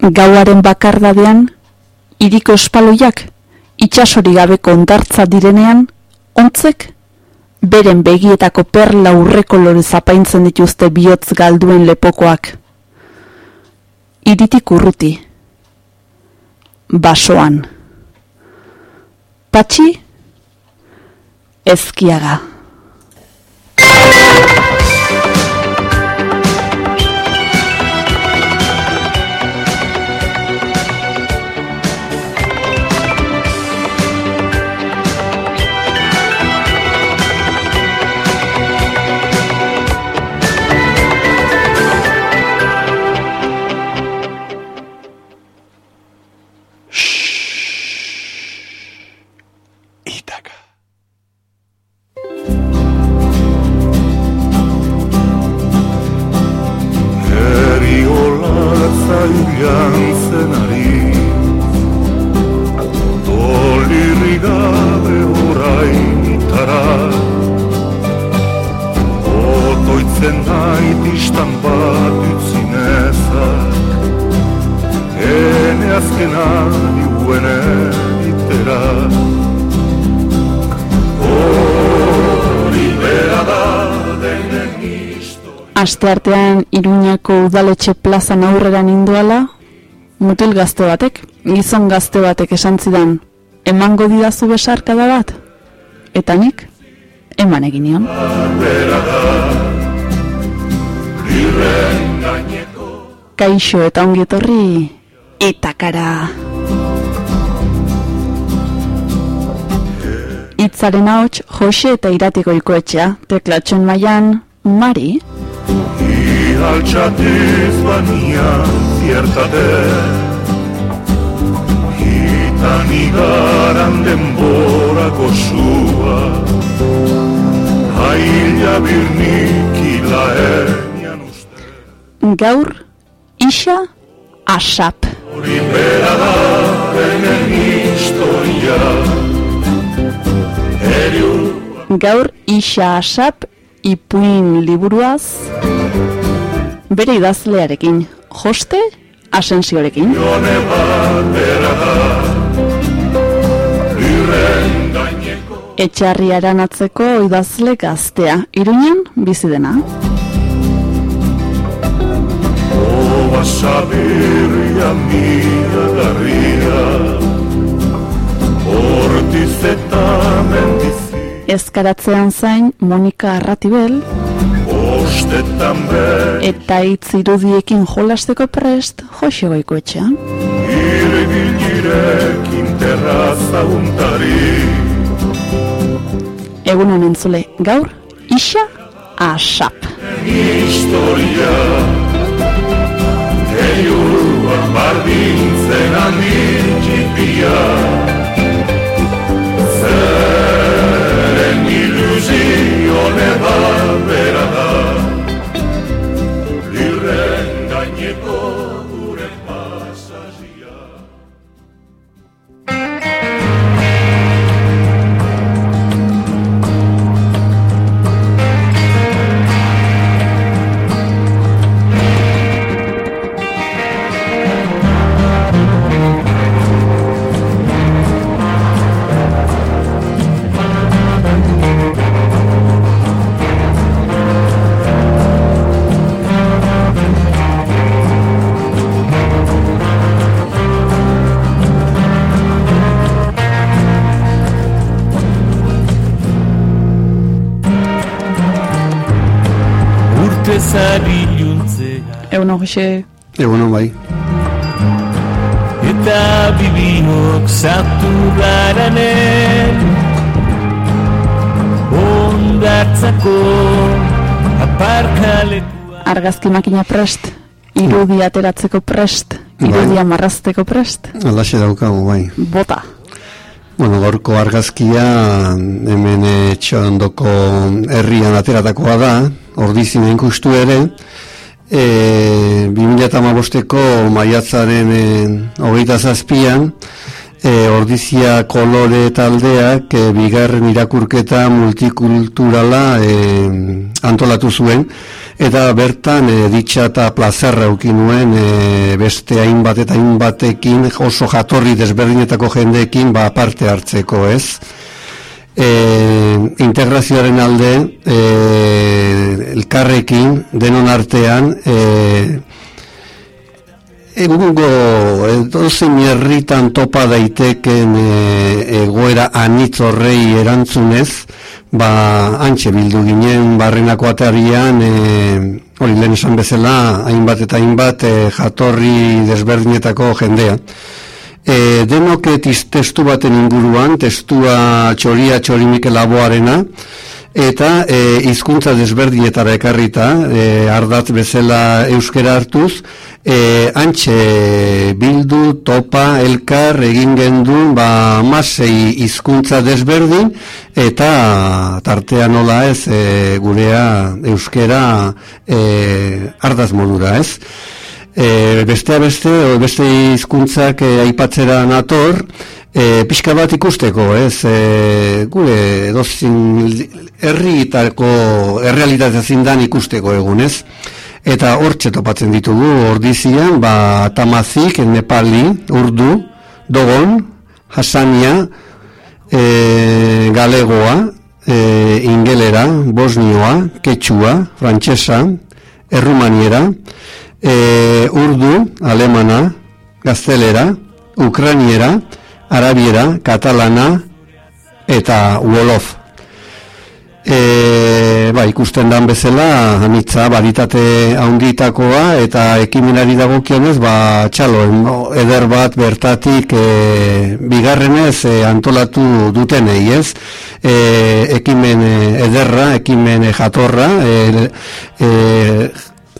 gauaren bakardadean, iriko espaloiak, itxasori gabe kondartza direnean, ontzek, beren begietako perla urreko lore zapaintzen dituzte bihotz galduen lepokoak. Iritik urruti. Basoan. Patxi? Ezkiaga. Aste artean Iruñako udaletxe plazan aurrera ninduala, mutil gazte batek, gizon gazte batek esan zidan, emango didazu besarkada bat? Eta nik, eman egin nion. Kaixo eta ongi etorri, eta kara. Itzaren ahots, Jose eta iratiko ikoetxea, teklatxon maian, Mari. Altxatez bania ziertate Hitan igaran denborako sua Haila birnik ilaenian uste Gaur, isa, asap. Hori bera da benen historia Gaur, isa, asap, ipuin liburuaz bere idazlearekin, joste asensiorekin. Etxarriaren atzeko idazle gaztea, iruñan bizi dena. Ezkaratzean zain Monika Arratibel, Eta hitz irudiekin jolasteko prest, Jose goiko etxean. Egun honen zule, gaur, isa, asap. Historia, eiuan bardintzen handin txipia, forever. Egunon, Jose. Egunon, bai. Eta bibiok zatu garanen Ondartzako aparkalekua Argazki makina prest, irudi ateratzeko prest, irudi bai. amarrazteko prest. Alaxe daukagu, bai. Bota. Bueno, gorko argazkia hemen txandoko herrian ateratakoa da, ordizinen kustu ere, e, 2008ko maiatzaren e, hogeita zazpian, e, ordizia kolore taldeak e, bigarren irakurketa multikulturala e, antolatu zuen, eta bertan e, ditxa eta plazerra eukin nuen e, beste hainbat eta hainbatekin oso jatorri desberdinetako jendeekin ba, parte hartzeko ez. E, integrazioaren alde e, elkarrekin denon artean e, egungo edozein herritan topa daiteken e, egoera anitzorrei erantzunez, ba, antxe bildu ginen barrenako atarian, e, hori lehen esan bezala, hainbat eta hainbat e, jatorri desberdinetako jendea. E, denok testu baten inguruan, testua txoria txori Mikel Laboarena, eta e, hizkuntza desberdinetara ekarrita, e, ardatz bezala euskera hartuz, e, antxe bildu, topa, elkar, egin gendu, ba, masei hizkuntza desberdin, eta tartea nola ez, e, gurea euskera e, ardaz modura ez. E, bestea beste, beste hizkuntzak e, aipatzera nator, e, pixka bat ikusteko, ez, e, gure dozin herrietako errealitatea zindan ikusteko egun, ez, eta hor topatzen ditugu, ordizian, ba, tamazik, nepali, urdu, dogon, hasania, e, galegoa, e, ingelera, bosnioa, ketxua, frantsesa, errumaniera, e, urdu, alemana, gaztelera, ukraniera, arabiera, katalana eta wolof. E, ba, ikusten dan bezala, anitza, baritate haunditakoa eta ekimenari dagokionez, ba, txalo, eder bat bertatik e, bigarrenez e, antolatu dutenei, ez? E, ekimen ederra, ekimen jatorra, e, e,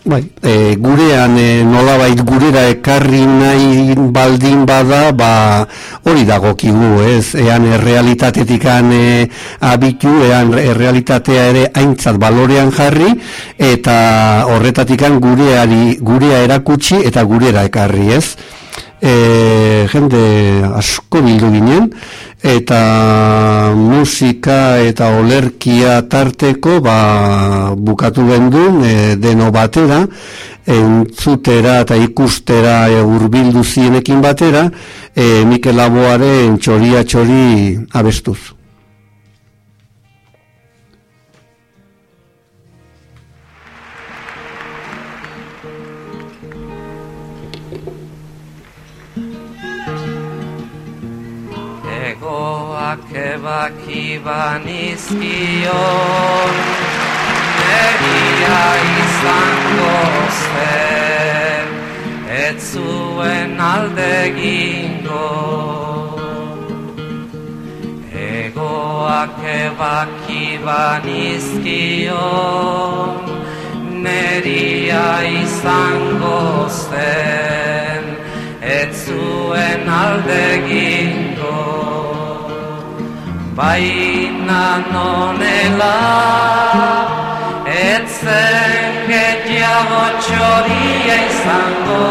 Bai, e, gurean e, nolabait gurera ekarri nahi baldin bada, ba hori dagokigu, ez? Ean errealitatetik e, abitu, ean errealitatea ere aintzat balorean jarri eta horretatikan gureari gurea erakutsi eta gurera ekarri, ez? E, jende asko bildu ginen, eta musika eta olerkia tarteko ba, bukatu gendun e, deno batera entzutera eta ikustera e, urbildu zienekin batera e, Mikel Laboaren txoria txori abestuz. Ebaki banizkion Egia izango zen Ez zuen alde gingo Egoak ebaki banizkion Neria izango zen Ez zuen alde baina nonela etzen getiago txoria izango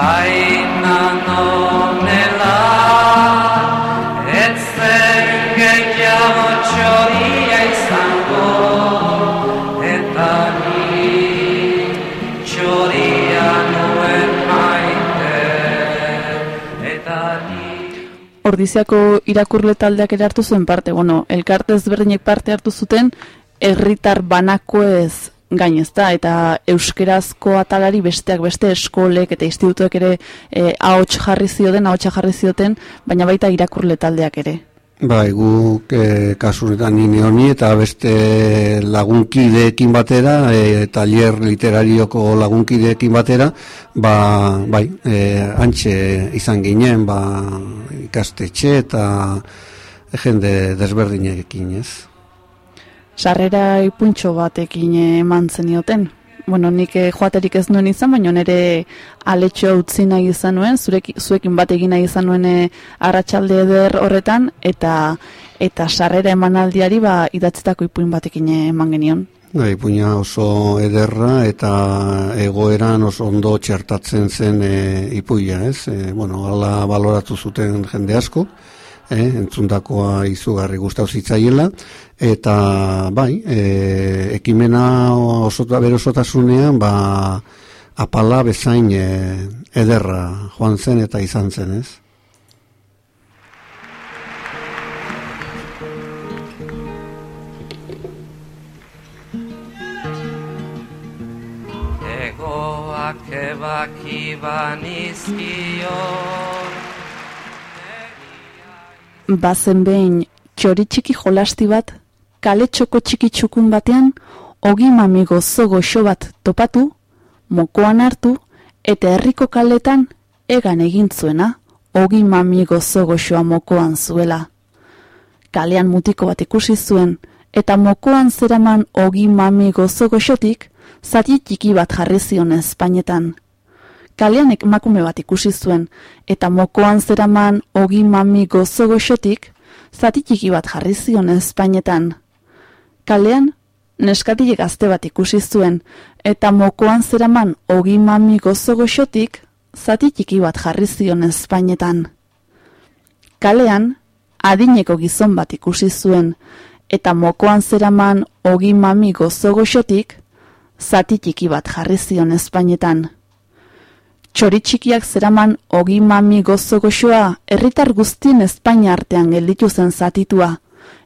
baina nonela Ordiziako irakurle taldeak ere hartu zuen parte, bueno, elkarte ezberdinek parte hartu zuten, herritar banako ez gainezta, eta euskerazko atalari besteak beste eskolek eta institutuek ere e, ahots jarri zioten, ahotsa jarri zioten, baina baita irakurle taldeak ere. Bai, guk e, kasuretan nini honi eta beste lagunkideekin batera, e, taller literarioko lagunkideekin batera, ba, bai, e, antxe izan ginen, ba, ikastetxe eta jende desberdinekin, ez? Sarrera ipuntxo batekin eman zenioten? Bueno, nik eh, joaterik ez nuen izan, baina nire aletxo utzi nahi izan nuen, zurek, zuekin bat egin nahi izan nuen eh, arratsalde eder horretan, eta eta sarrera emanaldiari ba, idatzetako ipuin batekin eman genion. Bai, ipuina oso ederra eta egoeran oso ondo txertatzen zen e, ipuia, ez? E, bueno, ala baloratu zuten jende asko, eh, entzundakoa izugarri gustau zitzaiela, eta bai, e, ekimena osota, berosotasunean, ba, apala bezain e, ederra joan zen eta izan zen, ez? Egoak ebakiban izkion bazen behin txori txiki jolasti bat, kale txoko txiki txukun batean, ogi mami gozo goxo bat topatu, mokoan hartu, eta herriko kaletan egan egin zuena, ogi mami gozo goxoa mokoan zuela. Kalean mutiko bat ikusi zuen, eta mokoan zeraman ogi mami gozo goxotik, zati txiki bat jarri zion Espainetan kalean emakume bat ikusi zuen, eta mokoan zeraman ogi mami gozo goxotik, zatitiki bat jarri zion Espainetan. Kalean, neskatile gazte bat ikusi zuen, eta mokoan zeraman ogi mami gozo goxotik, zatitiki bat jarri zion Espainetan. Kalean, adineko gizon bat ikusi zuen, eta mokoan zeraman ogi mami gozo goxotik, zatitiki bat jarri zion Espainetan txoritxikiak zeraman ogi mami gozo goxoa, herritar guztien Espainia artean gelditu zen zatitua.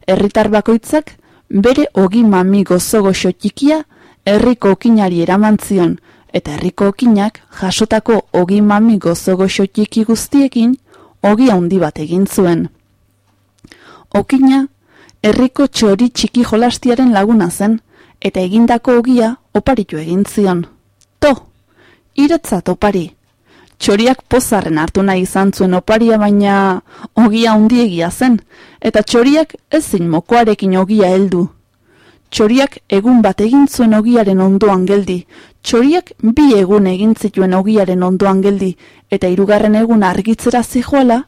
Herritar bakoitzak bere ogi mami gozo goxo txikia herriko okinari eraman zion, eta herriko okinak jasotako ogi mami gozo goxo txiki guztiekin ogi handi bat egin zuen. Okina, herriko txori txiki jolastiaren laguna zen, eta egindako ogia oparitu egin zion. To! Iretzat opari. Txoriak pozarren hartu nahi izan zuen oparia baina ogia undiegia zen, eta txoriak ezin mokoarekin ogia heldu. Txoriak egun bat egin zuen ogiaren ondoan geldi, txoriak bi egun egin zituen ogiaren ondoan geldi, eta hirugarren egun argitzera zijoala,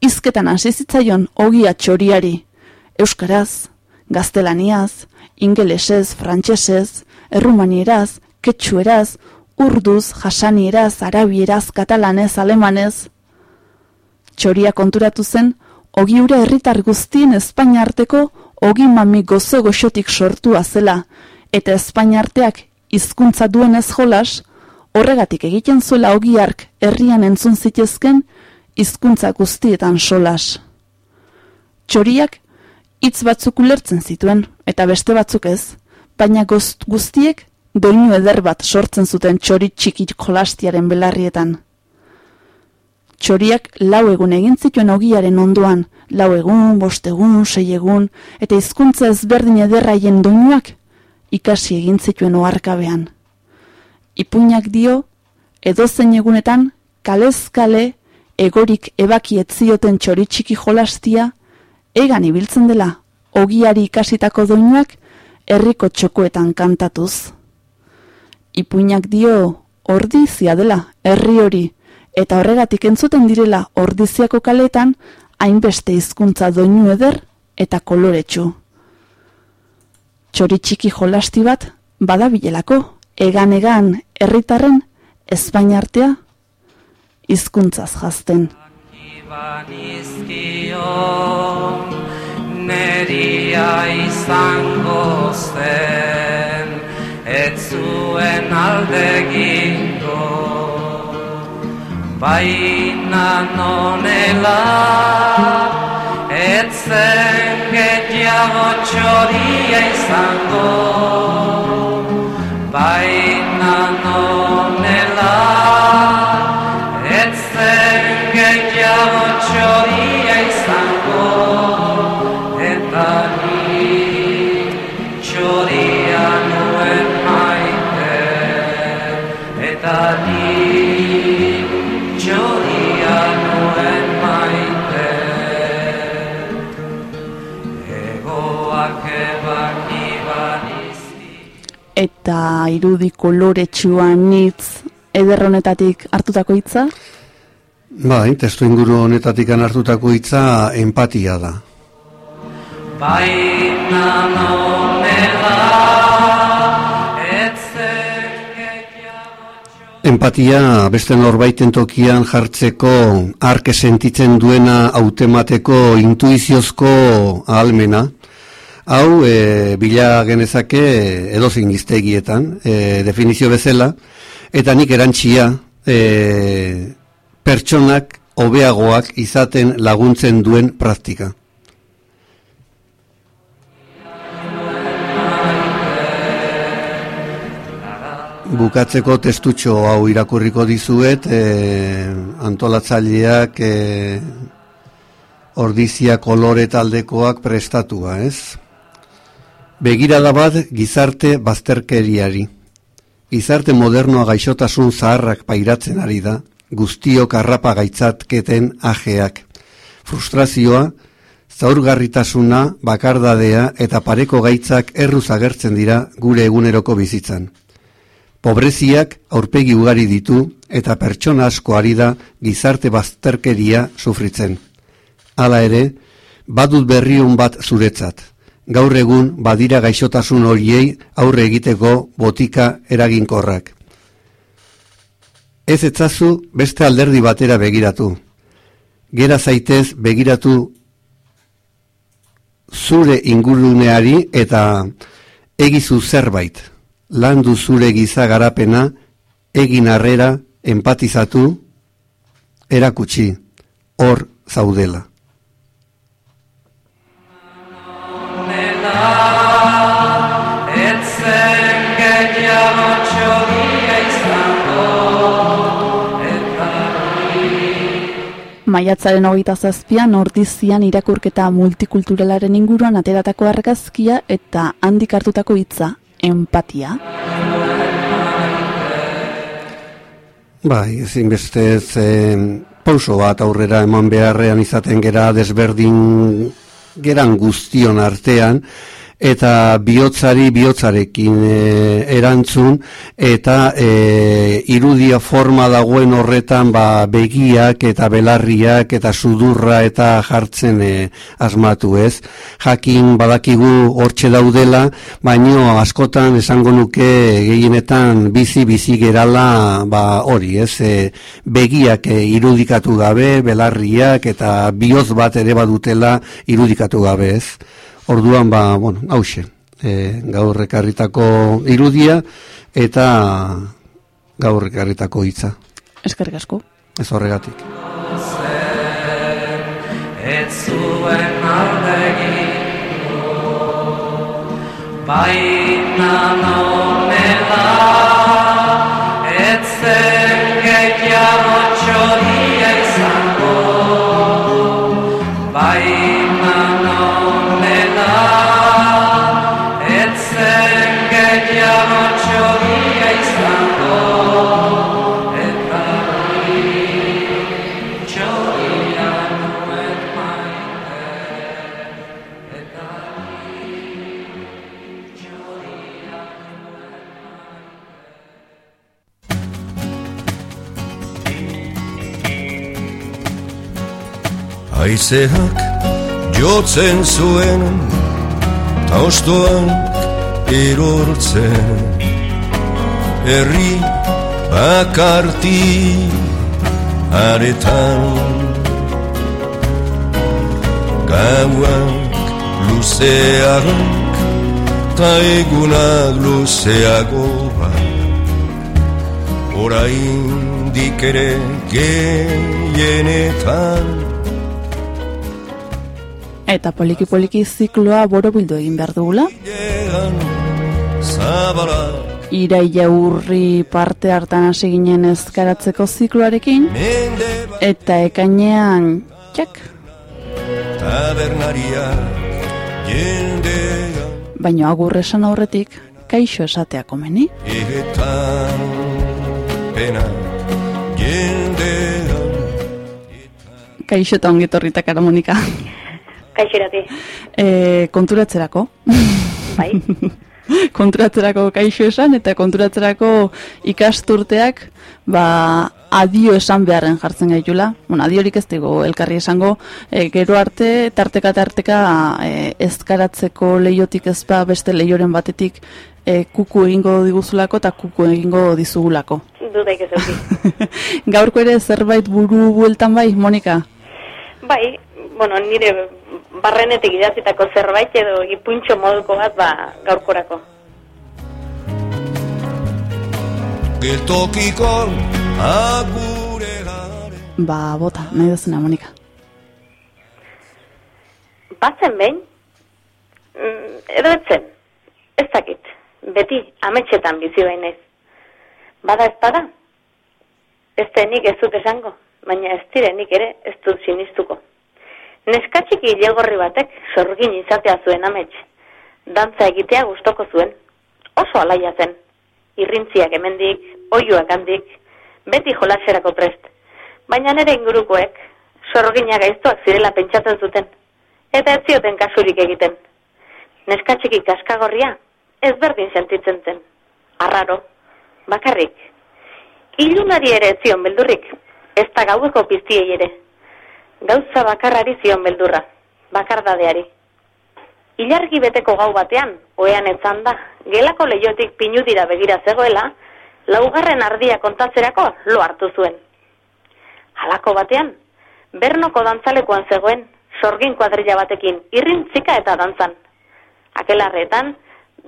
izketan hasi zitzaion ogia txoriari. Euskaraz, gaztelaniaz, ingelesez, frantsesez, errumanieraz, ketxueraz, urduz, jasanieraz, arabieraz, katalanez, alemanez. Txoria konturatu zen, ogi ura herritar guztien Espainia arteko ogi mami gozo goxotik sortua zela, eta Espainia arteak hizkuntza duen ez jolas, horregatik egiten zuela ogiark herrian entzun zitezken hizkuntza guztietan solas. Txoriak hitz batzuk ulertzen zituen, eta beste batzuk ez, baina guztiek doinu eder bat sortzen zuten txori txikit jolastiaren belarrietan. Txoriak lau egun egin zituen ogiaren onduan, lau egun, bost egun, sei egun, eta hizkuntza ezberdin ederraien doinuak ikasi egin zituen oarkabean. Ipuinak dio, edozen egunetan, kalezkale, egorik ebaki etzioten txori txiki jolastia, egan ibiltzen dela, ogiari ikasitako doinuak, herriko txokoetan kantatuz ipuinak dio ordizia dela herri hori eta horregatik entzuten direla ordiziako kaletan hainbeste hizkuntza doinu eder eta koloretsu. Txori txiki jolasti bat badabilelako egan egan herritarren Espainia artea hizkuntzaz jazten. Neria izango zen ez zuen alde gingo baina nonela. Ez zen getiago txoria izango baina nonela Eta irudi koloretsuan nitz ederronetatik hartutako hitza? Bai, testu inguru honetatik hartutako hitza empatia da. Baina Empatia beste norbaiten tokian jartzeko arke sentitzen duena autemateko intuiziozko ahalmena. Hau, e, bila genezake edozin iztegietan, e, definizio bezala, eta nik erantxia e, pertsonak hobeagoak izaten laguntzen duen praktika. Bukatzeko testutxo hau irakurriko dizuet, e, antolatzaileak e, ordizia kolore taldekoak prestatua, ez? Begirada bat gizarte bazterkeriari. Gizarte modernoa gaixotasun zaharrak pairatzen ari da, guztiok arrapa gaitzatketen ajeak. Frustrazioa, zaurgarritasuna, bakardadea eta pareko gaitzak erruz agertzen dira gure eguneroko bizitzan. Pobreziak aurpegi ugari ditu eta pertsona asko ari da gizarte bazterkeria sufritzen. Hala ere, badut berriun bat zuretzat. Gaur egun badira gaixotasun horiei aurre egiteko botika eraginkorrak. Ez etzazu beste alderdi batera begiratu. Gera zaitez begiratu zure inguruneari eta egizu zerbait landu zure giza garapena, egin harrera, empatizatu, erakutsi, hor zaudela. Maiatzaren hogeita zazpian ordizian irakurketa multikulturalaren inguruan ateratako argazkia eta handik hartutako hitza empatia? Bai, ezin beste ez pauso bat aurrera eman beharrean izaten gera desberdin geran guztion artean, eta bihotzari bihotzarekin e, erantzun eta e, irudia forma dagoen horretan ba, begiak eta belarriak eta sudurra eta jartzen e, asmatu ez. Jakin badakigu hortxe daudela, baino askotan esango nuke gehienetan bizi-bizi gerala ba, hori ez. E, begiak e, irudikatu gabe, belarriak eta bihotz bat ere badutela irudikatu gabe ez. Orduan ba, bueno, hause, e, gaur ekarritako irudia eta gaur ekarritako hitza. Eskerrik asko. Ez horregatik. Ez zuen aldegi Baina nomela Ez zen getiago Aizeak jotzen zuen Ta ostoan erortzen. Herri bakarti aretan Gauak luzeak Ta egunak luzeagoak Oraindik ere gehienetan Eta poliki-poliki zikloa borobildu egin behar dugula. Iraila urri parte hartan hasi ginen ezkaratzeko zikloarekin. Eta ekainean, txak, baino agur esan aurretik, kaixo esatea komeni. Kaixo eta ongetorritak ara Monika. Kaixerati, E, konturatzerako. bai. konturatzerako kaixo esan eta konturatzerako ikasturteak ba adio esan beharren jartzen gaitula. Bueno, adiorik ez dugu elkarri esango, e, gero arte, tarteka tarteka e, ezkaratzeko leiotik ez ba beste leioren batetik e, kuku egingo diguzulako eta kuku egingo dizugulako. Dudaik ez. Gaurko ere zerbait buru bueltan bai, Monika? Bai, bueno, nire barrenetik idatzitako zerbait edo ipuntxo moduko bat ba gaurkorako. Geltokiko agure gare Ba, bota, nahi duzuna, Monika. Batzen behin, mm, edo etzen, ez dakit, beti ametxetan bizi behin ez. Bada ez bada, beste nik ez dut esango, baina ez direnik ere ez dut sinistuko. Neskatxiki ilegorri batek sorgin izatea zuen amets, dantza egitea gustoko zuen, oso alaia zen, irrintziak hemendik, oiuak handik, beti jolaserako prest, baina nere ingurukoek sorgina gaiztoak zirela pentsatzen zuten, eta ez zioten kasurik egiten. Neskatxiki kaskagorria ezberdin sentitzen zen, arraro, bakarrik. Ilunari ere ez zion beldurrik, ez da gaueko piztiei ere. Gauza bakarrari zion beldurra, bakardadeari. Ilargi beteko gau batean, oean etzan da, gelako leiotik pinudira begira zegoela, laugarren ardia kontatzerako lo hartu zuen. Halako batean, bernoko dantzalekuan zegoen, sorgin kuadrilla batekin, irrintzika eta dantzan. Akelarretan,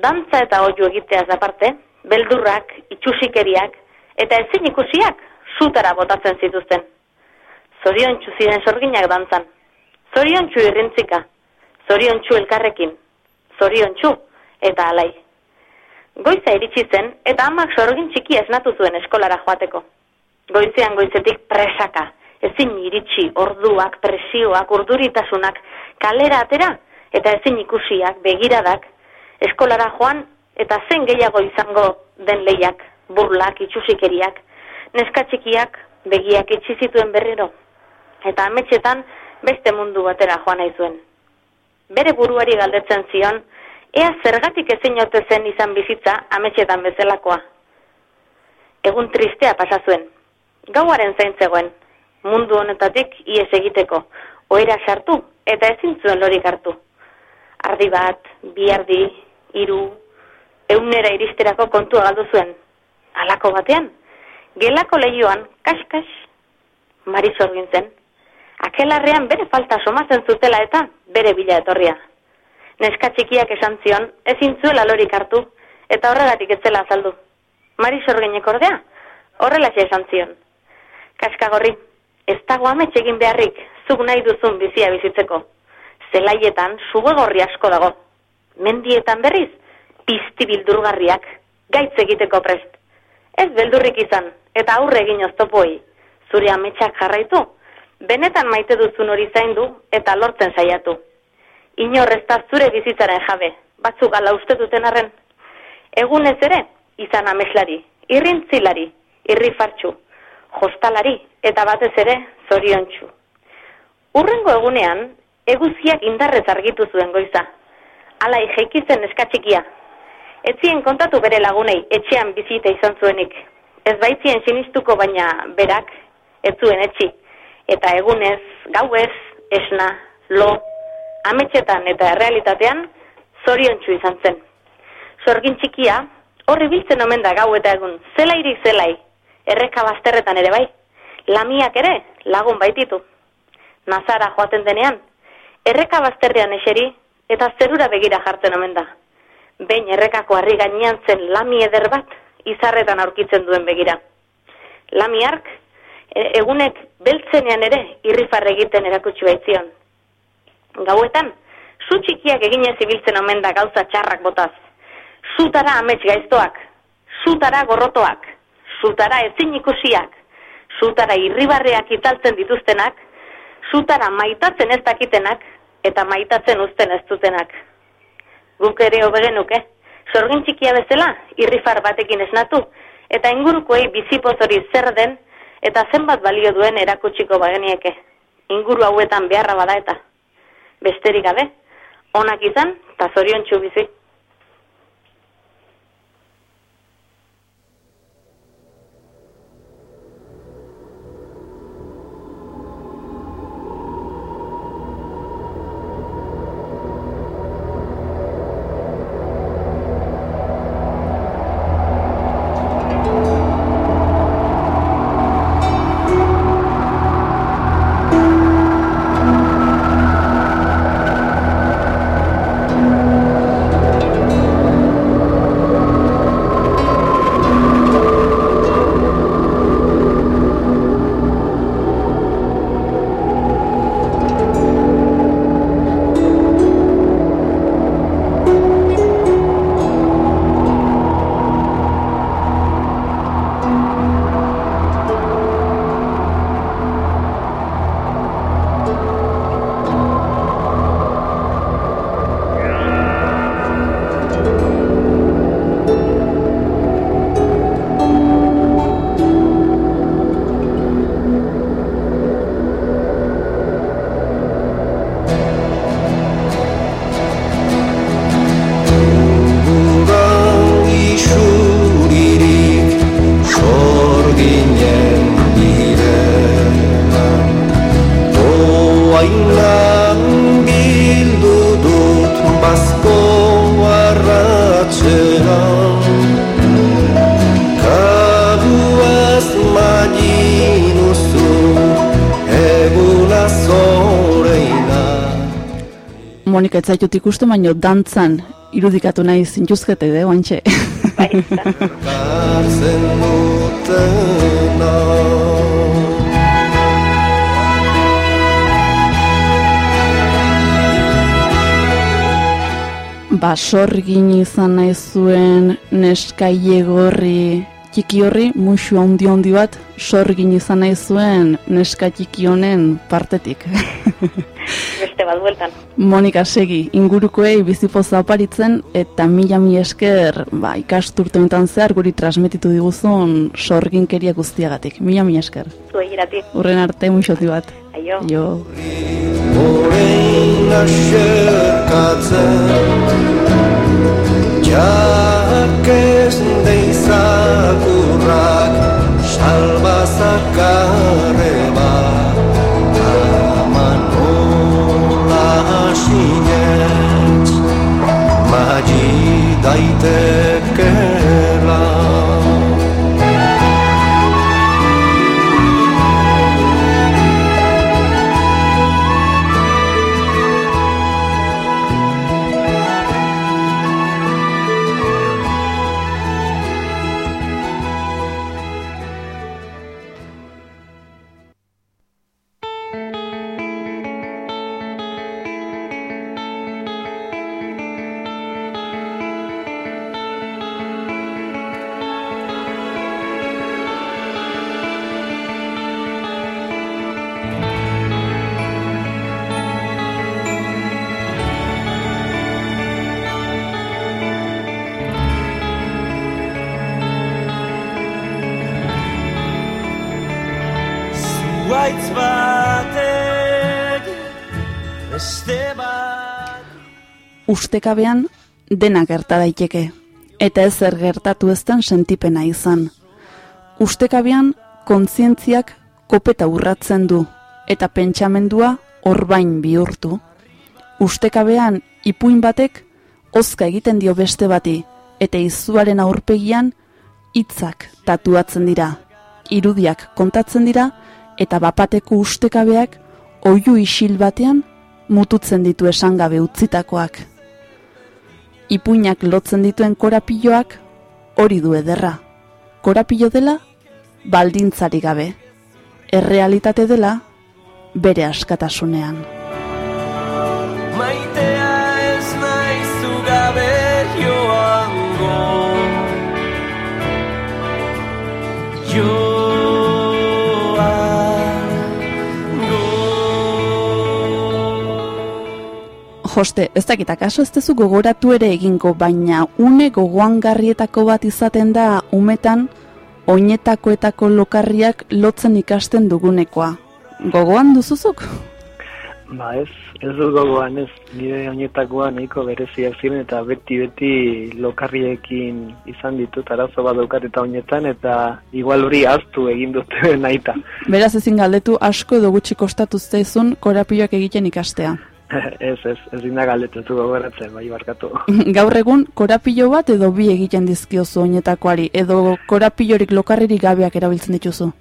dantza eta oiu egiteaz aparte, beldurrak, itxusikeriak, eta ezin ikusiak, zutara botatzen zituzten. Zoriontsu ziren sorginak dantzan. Zoriontsu irrintzika. Zoriontsu elkarrekin. Zoriontsu eta alai. Goiza iritsi zen eta amak sorgin txiki esnatu zuen eskolara joateko. Goizean goizetik presaka, ezin iritsi, orduak, presioak, urduritasunak, kalera atera eta ezin ikusiak, begiradak, eskolara joan eta zen gehiago izango den lehiak, burlak, itxusikeriak, neska txikiak, begiak itxi zituen berriro, eta ametxetan beste mundu batera joan nahi zuen. Bere buruari galdetzen zion, ea zergatik ezin ote zen izan bizitza ametxetan bezalakoa. Egun tristea pasa zuen. Gauaren zain zegoen, mundu honetatik ies egiteko, oera sartu eta ezin zuen lorik hartu. Ardi bat, bi ardi, hiru, eunera iristerako kontua galdu zuen. Halako batean, gelako lehioan, kas-kas, mari sorgin. Akelarrean bere falta somatzen zutela eta bere bila etorria. Neska txikiak esan zion, ezin zuela lorik hartu, eta horregatik ez zela azaldu. Mari sorginek ordea, horrelaxe esan zion. Kaskagorri, ez dago amets egin beharrik, zuk nahi duzun bizia bizitzeko. Zelaietan, sugegorri asko dago. Mendietan berriz, pizti bildurgarriak, gaitz egiteko prest. Ez beldurrik izan, eta aurre egin oztopoi. Zure ametsak jarraitu, benetan maite duzun hori zaindu eta lortzen saiatu. Inor ez da zure bizitzaren jabe, batzuk gala uste duten arren. Egunez ere, izan ameslari, irrintzilari, irrifartxu, jostalari eta batez ere zoriontsu. Urrengo egunean, eguziak indarrez argitu zuen goiza. Ala ijeikitzen eskatxikia. Etzien kontatu bere lagunei etxean bizita izan zuenik. Ez baitzien sinistuko baina berak, ez zuen etxi. Eta egunez, gauez, esna, lo, ametxetan eta errealitatean, zoriontsu izan zen. Sorgin txikia, horri biltzen omen da gau eta egun, zelairik zelai, erreka bazterretan ere bai, lamiak ere lagun baititu. Nazara joaten denean, erreka bazterrean eseri eta zerura begira jartzen omen da. Behin errekako harri gainean zen lami eder bat, izarretan aurkitzen duen begira. Lami hark, e- egunek beltzenean ere irrifarre egiten erakutsi baitzion. Gauetan, zu txikiak eginez ibiltzen omen da gauza txarrak botaz. Zutara amets gaiztoak, zutara gorrotoak, zutara ezin ikusiak, zutara irribarreak italtzen dituztenak, zutara maitatzen ez dakitenak, eta maitatzen uzten ez dutenak. Guk ere hobegenuke, sorgin txikia bezala, irrifar batekin esnatu, eta ingurukoei bizipoz hori zer den, eta zenbat balio duen erakutsiko bagenieke. Inguru hauetan beharra bada eta. Besterik gabe, onak izan, eta zorion bizi. Ikusten, baino dantzan irudikatu nahi zintuzkete, de, oantxe. Bai, da. Kartzen dutena ba, sorgin izan nahi zuen neskaile gorri txiki horri, musu handi handi bat, sorgin izan nahi zuen neska txiki honen partetik. Beste bat bueltan. Monika segi, ingurukoei bizipoza oparitzen eta mila mi esker ba, ikasturte honetan zehar guri transmititu diguzun sorginkeria guztiagatik. Mila mi esker. Zuei irati. Urren arte muixoti bat. Aio. Jo. Orain aserkatzen Jakez Ustekabean dena gerta daiteke, eta ezer gertatu ezten sentipena izan. Ustekabean kontzientziak kopeta urratzen du, eta pentsamendua orbain bihurtu. Ustekabean ipuin batek ozka egiten dio beste bati, eta izuaren aurpegian hitzak tatuatzen dira, irudiak kontatzen dira, eta bapateku ustekabeak oiu isil batean mututzen ditu esangabe utzitakoak. Ipuinak lotzen dituen korapilloak hori du ederra. Korapillo dela baldintzari gabe. Errealitate dela bere askatasunean. Maitea ez naizu gabe joango Joango Joste, ez dakit akaso ez tezu gogoratu ere egingo, baina une gogoangarrietako bat izaten da umetan oinetakoetako lokarriak lotzen ikasten dugunekoa. Gogoan duzuzuk? Ba ez, ez dut gogoan ez, nire oinetakoa nahiko bereziak ziren eta beti-beti lokarriekin izan ditut arazo bat daukat eta oinetan eta igual hori aztu egin dute nahita. Beraz ezin galdetu asko edo gutxi kostatu zaizun korapioak egiten ikastea. ez, ez, ez dina galdetu ez du gogoratzen, bai barkatu. Gaur egun korapilo bat edo bi egiten dizkiozu oinetakoari, edo korapillorik lokarririk gabeak erabiltzen dituzu.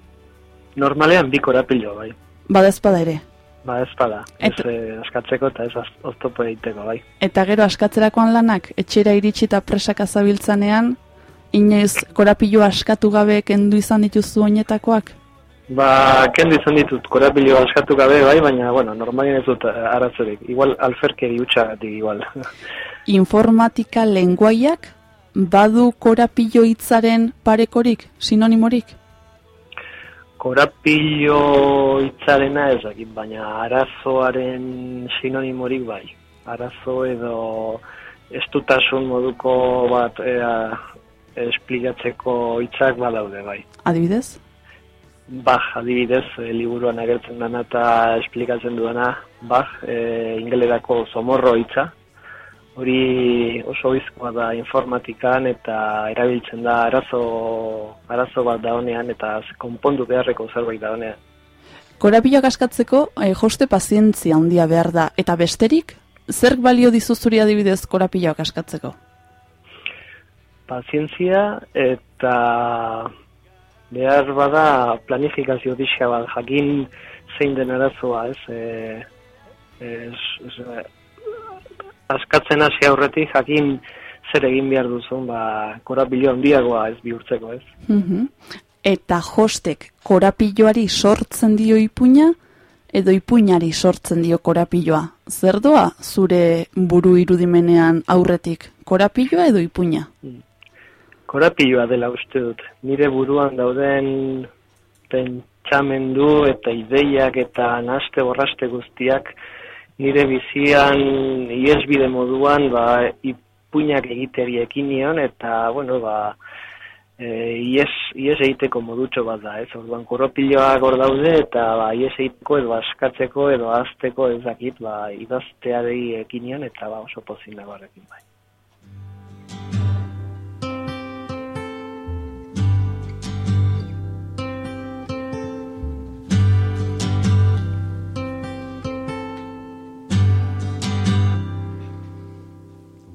Normalean bi korapilo, bai. Badezpada ere. Ba ez bada, ez Et- eh, askatzeko eta ez oztopo egiteko, bai. Eta gero askatzerakoan lanak, etxera iritsi eta presak azabiltzanean, inoiz korapilo askatu gabe kendu izan dituzu oinetakoak? Ba, kendu izan ditut korapilo askatu gabe, bai, baina, bueno, normalien ez dut eh, arazorik. Igual alferkeri utxagatik, igual. Informatika lenguaiak badu korapilo hitzaren parekorik, sinonimorik? Korapilo hitzarena ez dakit, baina arazoaren sinonimorik bai. Arazo edo estutasun moduko bat ea, esplikatzeko hitzak badaude bai. Adibidez? Bach, adibidez, e, liburuan agertzen dana eta esplikatzen duena, Bach, e, ingelerako zomorro hitza. Hori oso bizkoa da informatikan eta erabiltzen da arazo, arazo bat da honean eta konpondu beharreko zerbait da honean. Korapiloak askatzeko eh, joste pazientzia handia behar da, eta besterik, zerk balio dizu zuri adibidez korapiloak askatzeko? Pazientzia eta behar bada planifikazio pixka bat jakin zein den arazoa, ez? E, ez, ez askatzen hasi aurretik jakin zer egin behar duzun, ba, korapilo handiagoa ez bihurtzeko, ez? Mhm. Eta jostek korapilloari sortzen dio ipuina, edo ipuinari sortzen dio korapiloa. Zer doa zure buru irudimenean aurretik, korapilloa edo ipuina? Korapiloa dela uste dut. Nire buruan dauden pentsamendu eta ideiak eta naste borraste guztiak nire bizian iesbide moduan ba, ipuinak egiteri ekin nion eta bueno ba e, ies, ies egiteko modutxo bat da, ez? Orduan koropiloak hor daude eta ba, ies egiteko edo askatzeko edo azteko ez dakit, ba, idazteari ekin nion eta ba, oso pozin dago horrekin bai.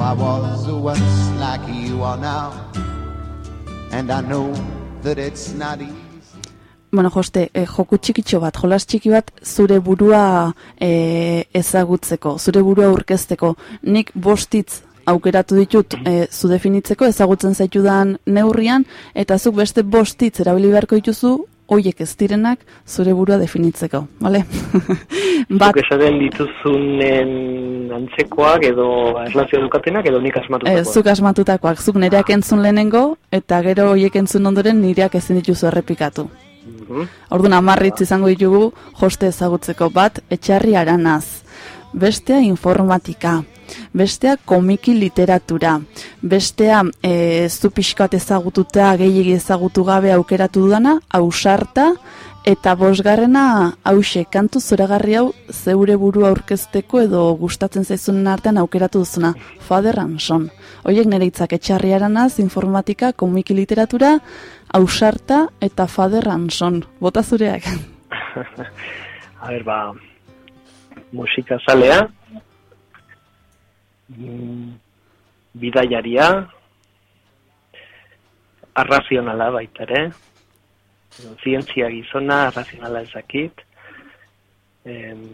I was once like you are now. And I know that it's not easy. Bueno, Joste, eh, joku txikitxo bat, jolas txiki bat, zure burua eh, ezagutzeko, zure burua aurkezteko. Nik bostitz aukeratu ditut eh, zu definitzeko, ezagutzen zaitudan neurrian, eta zuk beste bostitz erabili beharko dituzu, hoiek ez direnak zure burua definitzeko, bale? Bat, Zuk esaten dituzunen antzekoak edo erlazio dukatenak edo nik asmatutakoak. Eh, zuk asmatutakoak, zuk nereak entzun lehenengo, eta gero hoiek entzun ondoren nireak ezin dituzu errepikatu. Mhm. Orduan amarritz izango ditugu joste ezagutzeko bat etxarri aranaz. Bestea informatika, bestea komiki literatura, bestea e, zu pixkat ezagututa gehiegi ezagutu gabe aukeratu dudana, ausarta, eta bosgarrena hause kantu zoragarri hau zeure buru aurkezteko edo gustatzen zaizunen artean aukeratu duzuna, Father Ranson. Hoiek nire hitzak etxarri aranaz, informatika, komiki literatura, ausarta eta Father Ranson. Bota zureak. A ber, ba, musika zalea, bidaiaria, arrazionala baita ere, zientzia gizona, arrazionala ezakit, em,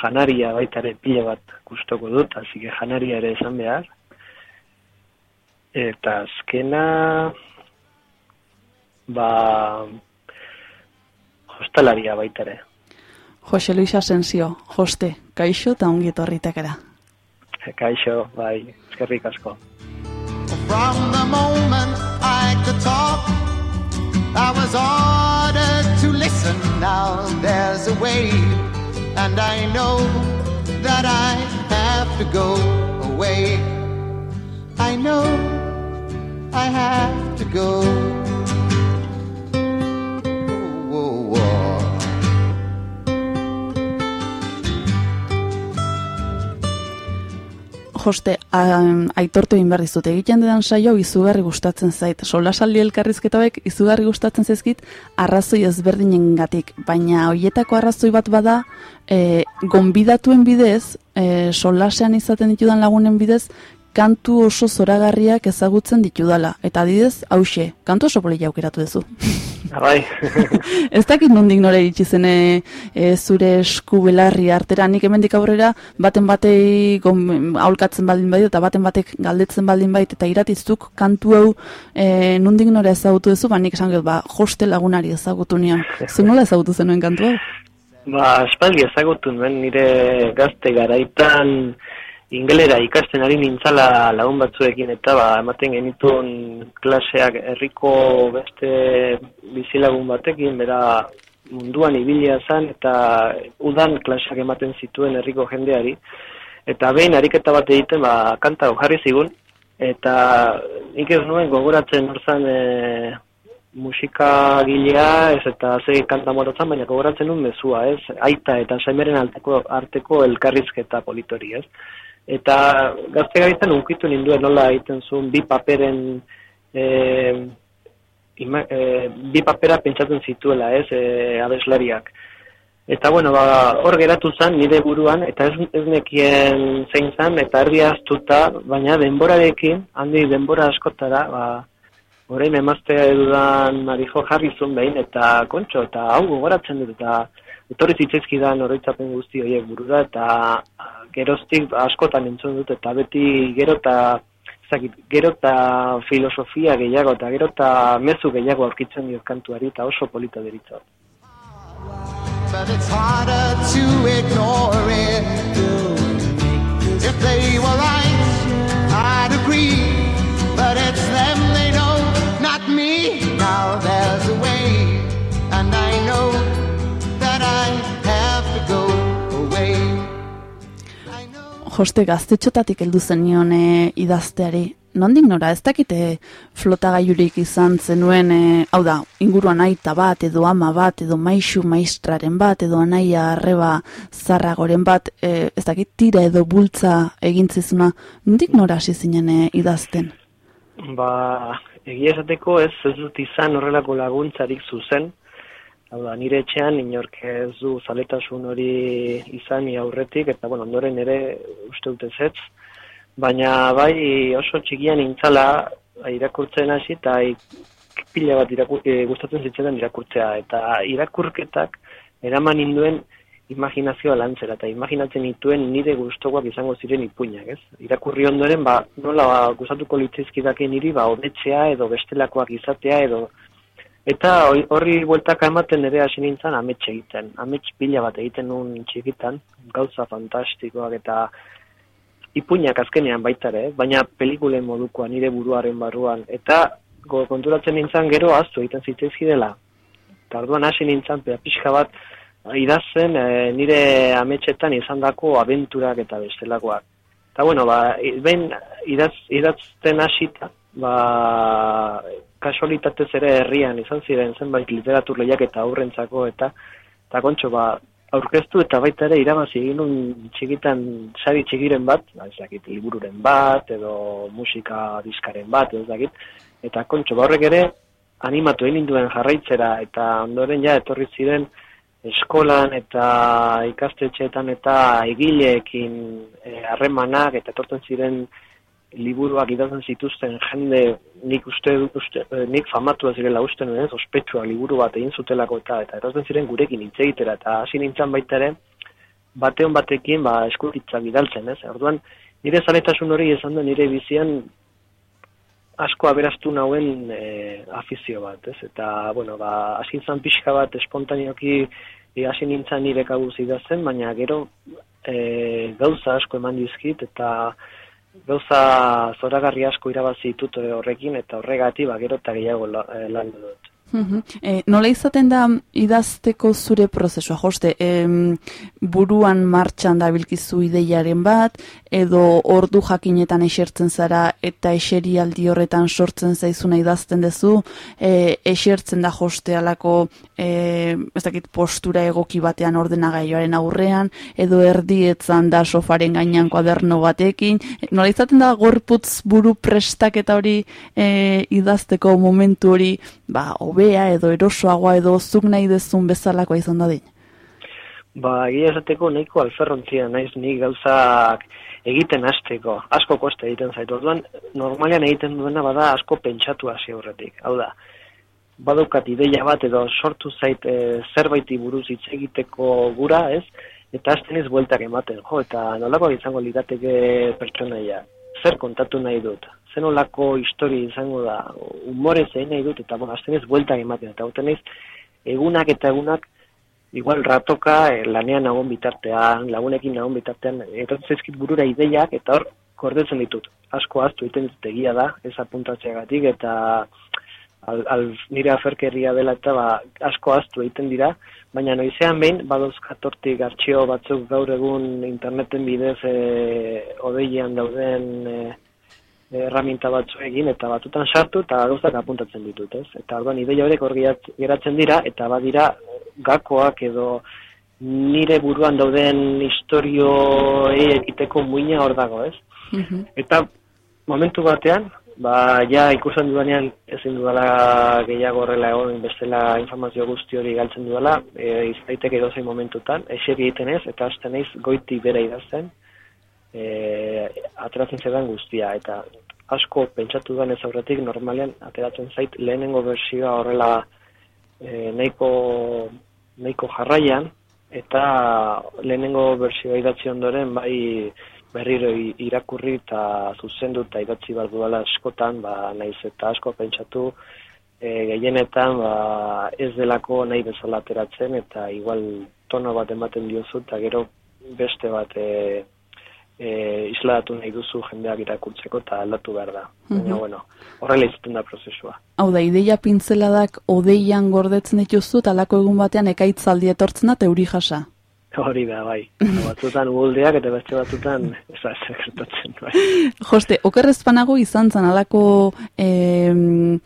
janaria baita ere pile bat gustoko dut, hasi janaria ere esan behar, eta azkena, ba, hostalaria baita ere. Jose Luis Asensio, joste, kaixo eta ongi etorritekera. Kaixo, bai, eskerrik asko. From the moment I could talk, I was ordered to listen. Now there's a way, and I know that I have to go away. I know I have to go. Whoa, whoa. Joste, aitortu egin behar dizut, egiten dudan saio izugarri gustatzen zait. Solasaldi elkarrizketa hauek izugarri gustatzen zaizkit arrazoi ezberdinengatik, baina hoietako arrazoi bat bada e, gonbidatuen bidez, e, solasean izaten ditudan lagunen bidez, kantu oso zoragarriak ezagutzen ditudala. Eta adidez, hause, kantu oso polilla aukeratu duzu. Bai, Ez dakit nondik nore iritsi zen e, e, zure esku belarri artera, nik hemendik aurrera baten batei aholkatzen baldin baditu eta baten batek galdetzen baldin bait eta iratitzuk kantu hau e, nondik nore ezagutu duzu, ba nik esan ba joste lagunari ezagutu nion. Zu nola ezagutu zenuen kantu hau? ba, espaldi ezagutu nuen nire gazte garaitan ingelera ikasten ari nintzala lagun batzuekin eta ba, ematen genituen klaseak herriko beste bizilagun batekin, bera munduan ibilia zen eta udan klaseak ematen zituen herriko jendeari. Eta behin ariketa bat egiten, ba, kanta jarri zigun, eta nik ez nuen gogoratzen horzan e, musika gilea, ez eta ze kanta morotzan, baina gogoratzen nuen mezua, ez? Aita eta saimeren arteko, arteko elkarrizketa politori, ez? Eta gazte gaitzen unkitu ninduen nola egiten zuen bi paperen e, ima, e, bi papera pentsatzen zituela, ez, e, abeslariak. Eta bueno, ba, hor geratu zen nire buruan, eta ez, ez nekien zein zen, eta erdi astuta, baina denborarekin, handi denbora askotara, ba, orain emazte edudan marijo jarri zuen behin, eta kontxo, eta hau gogoratzen dut, eta etorri zitzaizkidan oroitzapen guzti horiek burura, eta a, geroztik askotan entzun dut, eta beti gero eta ez dakit, gero eta filosofia gehiago, eta gero eta mezu gehiago aurkitzen diot kantuari, eta oso polita deritza. but it's harder to ignore it. If they were right, I'd agree, but it's them they know, not me. Now there's a way, Joste gaztetxotatik heldu zenion e, idazteari. Nondik nora, ez dakite flotagailurik izan zenuen, e, hau da, inguruan aita bat, edo ama bat, edo maixu maistraren bat, edo anaia arreba zarragoren bat, e, ez dakit tira edo bultza egintzizuna, nondik nora hasi zinen e, idazten? Ba, egia esateko ez ez dut izan horrelako laguntzarik zuzen. Hau da, nire etxean inork ez du zaletasun hori izan aurretik, eta bueno, ondoren ere uste dut ezetz. Baina bai oso txikian intzala irakurtzen hasi eta pila bat irakur, e, gustatzen zitzaidan irakurtzea. Eta irakurketak eraman ninduen imaginazioa lantzera, eta imaginatzen dituen nire gustokoak izango ziren ipuinak, ez? Irakurri ondoren, ba, nola ba, gustatuko litzaizkidake niri, ba, hobetzea edo bestelakoak izatea edo Eta horri bueltaka ematen ere hasi nintzen amets egiten. Amets pila bat egiten nuen txikitan, gauza fantastikoak eta ipuinak azkenean baita ere, baina pelikulen modukoa nire buruaren barruan. Eta go, konturatzen nintzen gero aztu egiten zitzaizkidela. Eta orduan hasi nintzen pixka bat idazten e, nire ametsetan izandako abenturak eta bestelakoak. Eta bueno, ba, behin idaz, idazten hasita, ba, kasualitatez ere herrian izan ziren zenbait literatur lehiak eta aurrentzako eta eta kontxo ba aurkeztu eta baita ere irabazi egin txikitan sari txikiren bat, ba, ez dakit, libururen bat edo musika diskaren bat, ez dakit, eta kontxo ba horrek ere animatu egin ninduen jarraitzera eta ondoren ja etorri ziren eskolan eta ikastetxeetan eta egileekin eh, harremanak eta etortzen ziren liburuak idazten zituzten jende nik uste, uste eh, nik famatua zirela uste nuen, ez, ospetsua liburu bat egin zutelako eta eta etortzen ziren gurekin hitz egitera eta hasi nintzen baita ere bateon batekin ba eskutitza bidaltzen, ez? Orduan nire zaletasun hori izan da nire bizian asko aberastu nauen e, afizio bat, ez? Eta, bueno, ba, hasi izan pixka bat espontaneoki e, hasi nintzen nire kabuz idazten, baina gero e, gauza asko eman dizkit, eta gauza zoragarri asko irabazi ditut horrekin, eta horregati ba, gero eta gehiago la, e, lan dut. Mhm. E, nola izaten da idazteko zure prozesua, joste, em, buruan martxan da bilkizu ideiaren bat, edo ordu jakinetan esertzen zara eta eserialdi horretan sortzen zaizuna idazten duzu, e, esertzen da joste alako, e, ez dakit, postura egoki batean ordenagailoaren aurrean, edo erdietzan da sofaren gainean kuaderno batekin, E, nola izaten da gorputz buru prestaketa hori e, idazteko momentu hori, ba, hobea edo erosoagoa edo zuk nahi dezun bezalakoa izan dadin. Ba, egia esateko nahiko alferrontzia naiz nik gauzak egiten hasteko. Asko koste egiten zait. Orduan, normalean egiten duena bada asko pentsatu hasi aurretik. Hau da, badaukat ideia bat edo sortu zait e, zerbaiti buruz hitz egiteko gura, ez? Eta hasten ez bueltak ematen, jo, eta nolako izango lirateke pertsonaia. Zer kontatu nahi dut? Zer nolako histori izango da? Umore zein nahi dut, eta bueno, hasten ez bueltak ematen. Eta hauten ez, egunak eta egunak igual ratoka eh, lanean nagon bitartean, lagunekin nagon bitartean, etortzen zaizkit burura ideiak eta hor gordetzen ditut. Asko aztu egiten dut egia da, ez apuntatzeagatik eta al, al, nire aferkerria dela eta ba, asko aztu egiten dira, baina noizean behin badoz katortik artxio batzuk gaur egun interneten bidez e, odeian dauden e, erraminta batzuekin eta batutan sartu eta gauzak apuntatzen ditut, ez? Eta orduan ideia horiek hor gerat- geratzen dira eta badira gakoak edo nire buruan dauden historioei egiteko muina hor dago, ez? Mhm. Eta momentu batean, ba, ja ikusten dudanean ezin dudala gehiago horrela egon bestela informazio guzti hori galtzen dudala, e, izaiteke edozein momentutan, eseri egiten ez, eta hasten naiz goiti bera idazten, e, ateratzen zedan guztia, eta asko pentsatu duan ez aurretik, normalean ateratzen zait lehenengo bersioa horrela e, nahiko, nahiko jarraian, eta lehenengo bersioa idatzi ondoren, bai berriro irakurri eta zuzendu eta idatzi behar dudala askotan, ba, naiz eta asko pentsatu, e, gehienetan ba, ez delako nahi bezala ateratzen, eta igual tono bat ematen diozu, eta gero beste bat e, e, isladatu nahi duzu jendeak irakurtzeko eta aldatu behar da. Baina, Mhm. bueno, horrela izaten da prozesua. Hau da, ideia pintzeladak odeian gordetzen dituzu, eta alako egun batean ekaitzaldi etortzen da, eta euri jasa. Hori da, bai. batzutan ugoldeak eta beste batzutan ez gertatzen, bai. Joste, okerrezpanago izan zen alako em,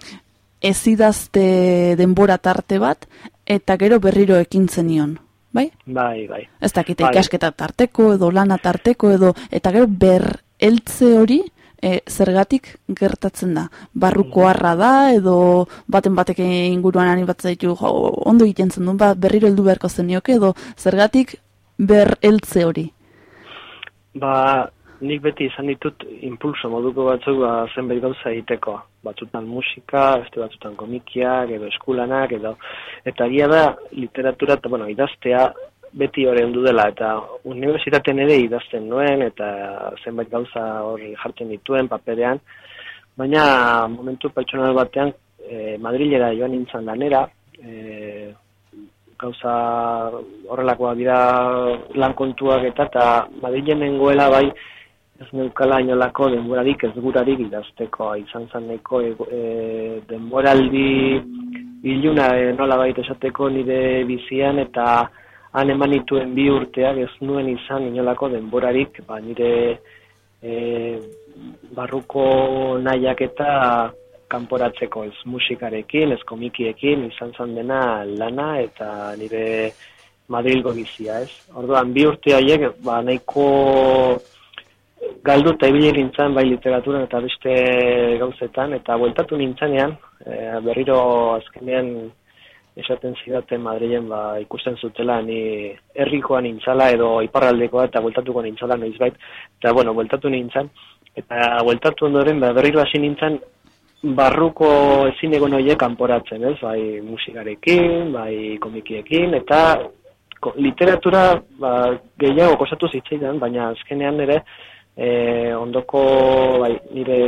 ez idazte denbora tarte bat, eta gero berriro ekin zenion, bai? Bai, bai. Ez dakite Bai. ikasketa tarteko, edo lana tarteko, edo, eta gero ber eltze hori, e, zergatik gertatzen da. Barruko harra da, edo baten batek inguruan ani bat zaitu, jo, ondo egiten zen duen, ba, berriro heldu beharko zenioke, edo zergatik ber eltze hori. Ba, nik beti izan ditut impulso moduko batzuk ba, zenbait gauza egiteko. Batzutan musika, beste batzutan komikiak, edo eskulanak, edo... Eta gia da, literatura, eta, bueno, idaztea beti hori heldu dela, eta unibertsitaten ere idazten nuen, eta zenbait gauza hori jartzen dituen paperean, baina momentu pertsonal batean e, Madrilera joan nintzen lanera, e, gauza horrelakoa dira lan kontuak eta eta Madrilen nengoela bai ez neukala inolako denborarik ez gurarik idazteko izan zen nahiko e, e, denboraldi iluna e, nola baita esateko nire bizian eta han eman nituen bi urteak ez nuen izan inolako denborarik ba, nire e, barruko nahiak eta kanporatzeko ez musikarekin, ez komikiekin, izan zan dena lana eta nire Madrilgo bizia, ez? Orduan, bi urte haiek, ba, nahiko galdu eta ibili nintzen bai literaturan eta beste gauzetan, eta bueltatu nintzenean, e, berriro azkenean esaten zidaten Madrilen ba, ikusten zutela ni herrikoa nintzala edo iparraldekoa eta bueltatuko nintzala noizbait, eta bueno, bueltatu nintzen, eta bueltatu ondoren ba, berriro hasi nintzen barruko ezin egon horiek kanporatzen, ez? Bai musikarekin, bai komikiekin, eta literatura ba, gehiago kosatu zitzaidan, baina azkenean ere e, ondoko bai, nire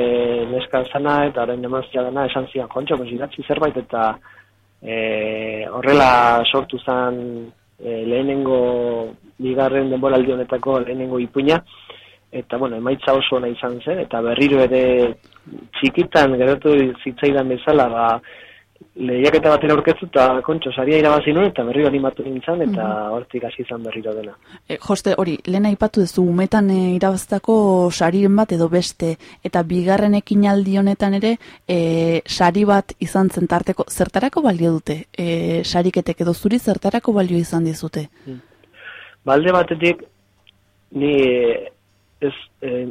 neska zana eta orain emazia dena esan zian, jontxo, pues zerbait eta e, horrela sortu zen e, lehenengo bigarren denboraldi honetako lehenengo ipuina, eta bueno, emaitza oso ona izan zen, eta berriro ere txikitan geratu zitzaidan bezala, ba, lehiaketa batera aurkeztu eta kontxo, saria irabazi nuen, eta berriro animatu nintzen, eta hortik hasi izan berriro dena. E, joste, hori, lehen aipatu duzu, umetan e, irabaztako sariren bat edo beste, eta bigarren ekinaldi honetan ere, e, sari bat izan zen tarteko, zertarako balio dute? E, sariketek edo zuri zertarako balio izan dizute? Balde batetik, ni ez, e,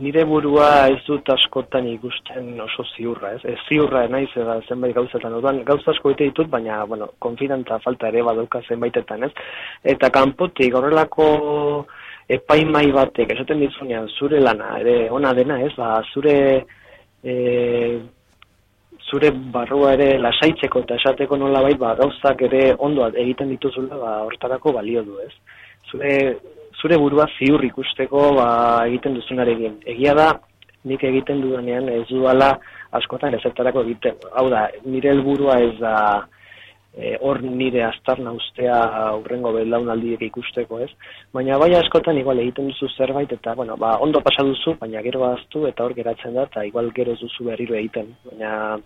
nire burua ez dut askotan ikusten oso ziurra, ez? Ez ziurra naiz eda zenbait gauzetan, orduan gauza asko egite ditut, baina, bueno, konfidantza falta ere badauka zenbaitetan, ez? Eta kanpotik horrelako epaimai batek, esaten dizunean, zure lana, ere ona dena, ez? Ba, zure e, zure barrua ere lasaitzeko eta esateko nola bai, ba, gauzak ere ondo egiten dituzula, ba, hortarako balio du, ez? Zure, zure burua ziur ikusteko ba, egiten duzunarekin. Egia da, nik egiten dudanean ez duala askotan ezertarako egiten. Hau da, nire helburua ez da e, hor nire aztarna ustea aurrengo belaunaldiek ikusteko, ez? Baina bai askotan igual egiten duzu zerbait eta bueno, ba, ondo pasa duzu, baina gero aztu eta hor geratzen da eta igual gero duzu berriro egiten. Baina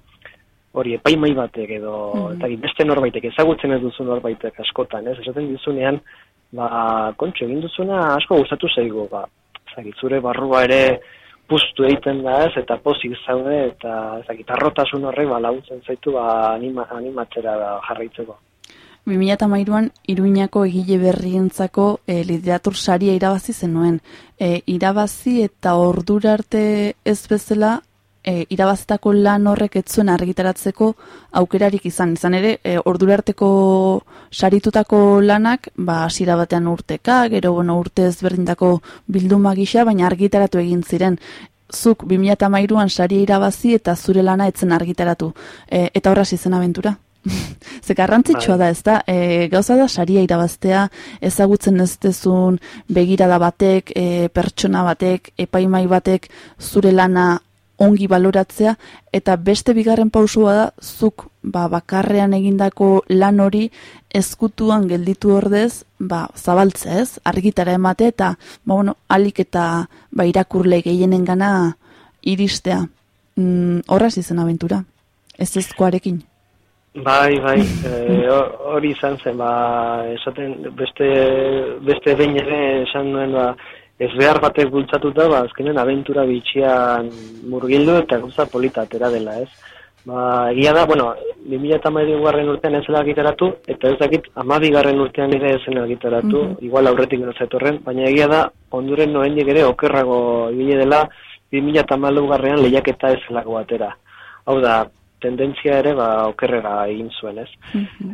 hori epaimai batek edo Mhm. eta beste norbaitek ezagutzen ez duzu norbaitek askotan, ez? Esaten dizunean, ba, kontxo egin duzuna asko gustatu zaigu, ba, ezagit, zure barrua ere puztu egiten da ez, eta pozik zaude, eta ezagit, arrotasun horrek ba, laguntzen zaitu ba, anima, animatzera da jarraitzeko. 2008an Iruñako egile berrientzako e, literatur saria irabazi zenuen. E, irabazi eta ordura arte ez bezala e, irabazitako lan horrek ez zuen argitaratzeko aukerarik izan. Izan ere, e, ordura arteko saritutako lanak, ba, hasiera batean urteka, gero bueno, urte ezberdintako bilduma gisa, baina argitaratu egin ziren. Zuk 2008an saria irabazi eta zure lana etzen argitaratu. E, eta horra zen abentura? Ze garrantzitsua Bai. da, ez da, e, gauza da saria irabaztea, ezagutzen ez dezun begirada batek, e, pertsona batek, epaimai batek zure lana ongi baloratzea, eta beste bigarren pausua da, zuk ba, bakarrean egindako lan hori ezkutuan gelditu ordez, ba, zabaltzea ez, argitara emate, eta ba, bueno, alik eta ba, irakurle gehienen gana iristea. Mm, horraz izen abentura, ez ezkoarekin. Bai, bai, hori izan zen, ba, esaten, beste, beste behin ere esan nuen, ba, ez behar batek bultzatuta, ba, azkenen abentura bitxian murgildu eta gauza polita atera dela, ez? Ba, egia da, bueno, 2008 garren urtean ez zela argitaratu, eta ez dakit amabi garren urtean ere ez zen argitaratu, Mhm. igual aurretik gero zetorren, baina egia da, onduren noendik ere okerrago ibile dela, 2008 garrean lehiaketa ez zelako atera. Hau da, tendentzia ere ba okerrera egin zuen, ez?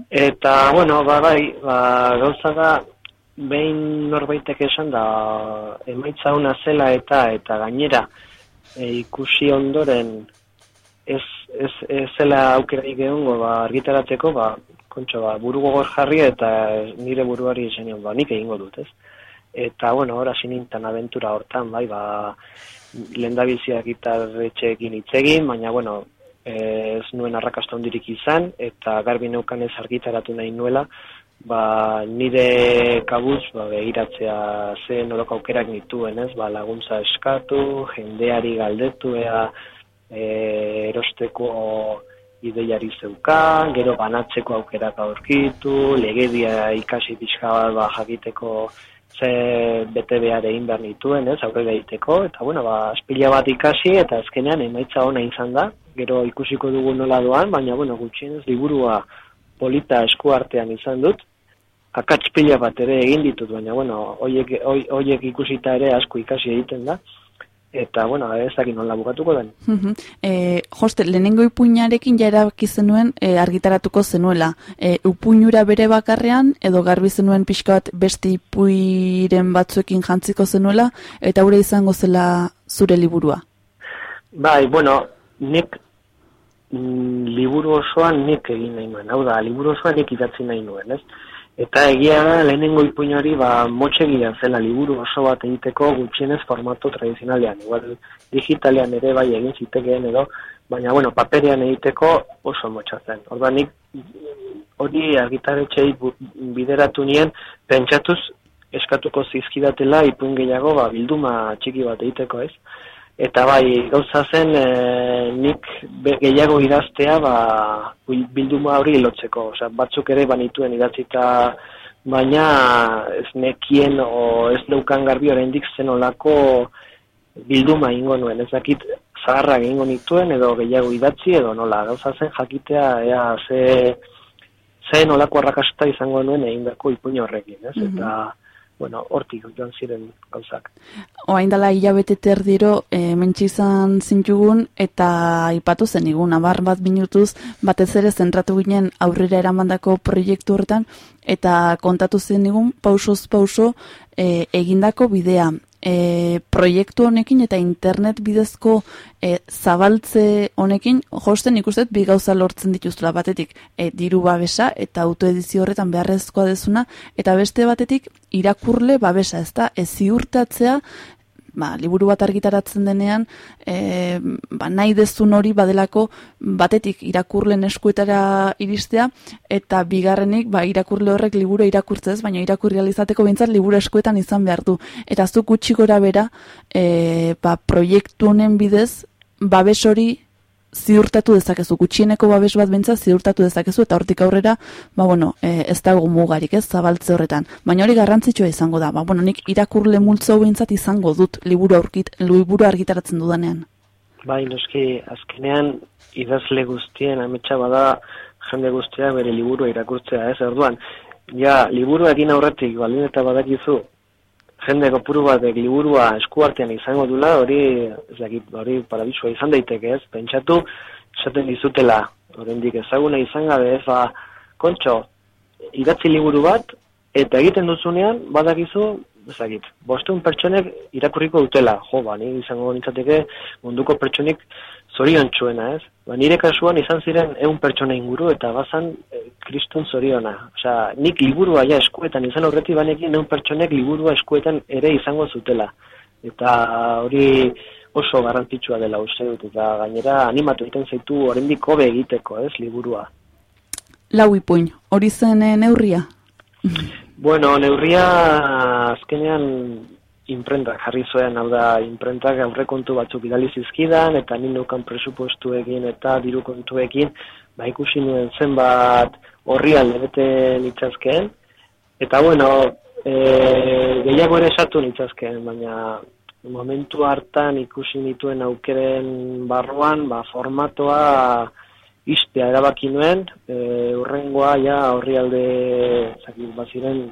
Eta bueno, ba bai, ba gauza da behin norbaitek esan da emaitza ona zela eta eta gainera e, ikusi ondoren ez, ez, ez zela aukerarik egongo ba argitaratzeko, ba kontxo ba buru gogor jarri eta nire buruari zenion ba nik egingo dut, ez? Eta bueno, ora sinintan aventura hortan, bai, ba lehendabiziak gitarretxeekin hitz egin, baina bueno, ez nuen arrakasta hondirik izan, eta garbi neukan ez argitaratu nahi nuela, ba, nire kabuz ba, begiratzea ze norok aukerak nituen, ez? Ba, laguntza eskatu, jendeari galdetu, ea e, erosteko ideiari zeukan, gero banatzeko aukerak aurkitu, legedia ikasi pixka bat ba, jakiteko ze bete behar egin behar nituen, ez, aurrera egiteko, eta bueno, ba, aspila bat ikasi, eta azkenean emaitza ona izan da, gero ikusiko dugu nola doan, baina bueno, gutxienez liburua polita esku artean izan dut, akats pila bat ere egin ditut, baina bueno, hoiek, hoi- hoiek ikusita ere asko ikasi egiten da, eta bueno, ez dakit nola bukatuko den. Mhm. E, joste, lehenengo ipuinarekin ja erabaki zenuen e, argitaratuko zenuela. E, upuinura bere bakarrean, edo garbi zenuen pixka bat beste ipuiren batzuekin jantziko zenuela, eta hura izango zela zure liburua. Bai, bueno, nik mm, liburu osoan nik egin nahi nuen. Hau da, liburu osoan nik idatzi nahi nuen, ez? Eta egia da, lehenengo ipuin hori, ba, motxegia zela liburu oso bat egiteko gutxienez formato tradizionalean. Igual digitalean ere bai egin zitekeen edo, baina, bueno, paperean egiteko oso motxa zen. Orduan nik hori argitaretxei bideratu nien, pentsatuz eskatuko zizkidatela ipuin gehiago ba, bilduma txiki bat egiteko, ez? Eta bai, gauza zen e, nik gehiago idaztea ba, bil- bilduma hori lotzeko. Osea, batzuk ere banituen idatzita baina ez nekien o ez neukan garbi oraindik zen olako bilduma ingo nuen. Ez dakit zaharra egingo nituen edo gehiago idatzi edo nola. Gauza zen jakitea ea ze zen olako arrakasta izango nuen egindako ipuin horrekin, ez? Eta bueno, hortik joan ziren gauzak. Oain dela hilabete terdiro e, mentsi izan zintugun eta aipatu zen igun, abar bat minutuz batez ere zentratu ginen aurrera eramandako proiektu horretan eta kontatu zen igun pausoz pauso e, egindako bidea. E, proiektu honekin eta internet bidezko e, zabaltze honekin josten ikusten bi gauza lortzen dituzula batetik e, diru babesa eta autoedizio horretan beharrezkoa dezuna eta beste batetik irakurle babesa ezta? Ez ziurtatzea ba, liburu bat argitaratzen denean e, ba, nahi dezun hori badelako batetik irakurlen eskuetara iristea eta bigarrenik ba, irakurle horrek liburu irakurtzez, baina irakurri alizateko behintzat liburu eskuetan izan behar du. Eta zuk gutxi gora bera e, ba, proiektu honen bidez babes hori ziurtatu dezakezu, gutxieneko babes bat bentsa ziurtatu dezakezu, eta hortik aurrera, ba, bueno, e, ez dago mugarik, ez, zabaltze horretan. Baina hori garrantzitsua izango da, ba, bueno, nik irakurle multzo behintzat izango dut liburu, aurkit, liburu argitaratzen dudanean. Bai, noski, azkenean idazle guztien ametsa bada jende guztia bere liburua irakurtzea, ez? Orduan, ja, liburua egin aurretik, baldin eta badakizu, jende kopuru batek liburua eskuartean izango dula, hori, ez dakit, hori parabisua izan daiteke, ez? Pentsatu, esaten dizutela, oraindik ezaguna izan gabe, ez, ba, kontxo, idatzi liburu bat, eta egiten duzunean, badakizu, ezagit, bostun pertsonek irakurriko dutela, jo, ba, ni izango nintzateke munduko pertsonik zorion txuena, ez? Ba, nire kasuan izan ziren eun pertsona inguru eta bazan e, kristun zoriona. Osea, nik liburua ja eskuetan izan horreti banekin eun pertsonek liburua eskuetan ere izango zutela. Eta hori oso garrantzitsua dela uste dut, eta gainera animatu egiten zaitu oraindik hobe egiteko, ez, liburua. Lau ipuin, hori zen eh, neurria? Bueno, neurria azkenean imprentak jarri zuen, hau da, imprentak aurrekontu batzuk bidali zizkidan, eta ni neukan presupuestuekin eta diru kontuekin, ba ikusi nuen zenbat horri alde bete nitzazkeen, eta bueno, e, gehiago ere esatu nitzazkeen, baina momentu hartan ikusi nituen aukeren barruan, ba formatoa istea erabaki nuen, e, urrengoa ja horri alde, zakit, baziren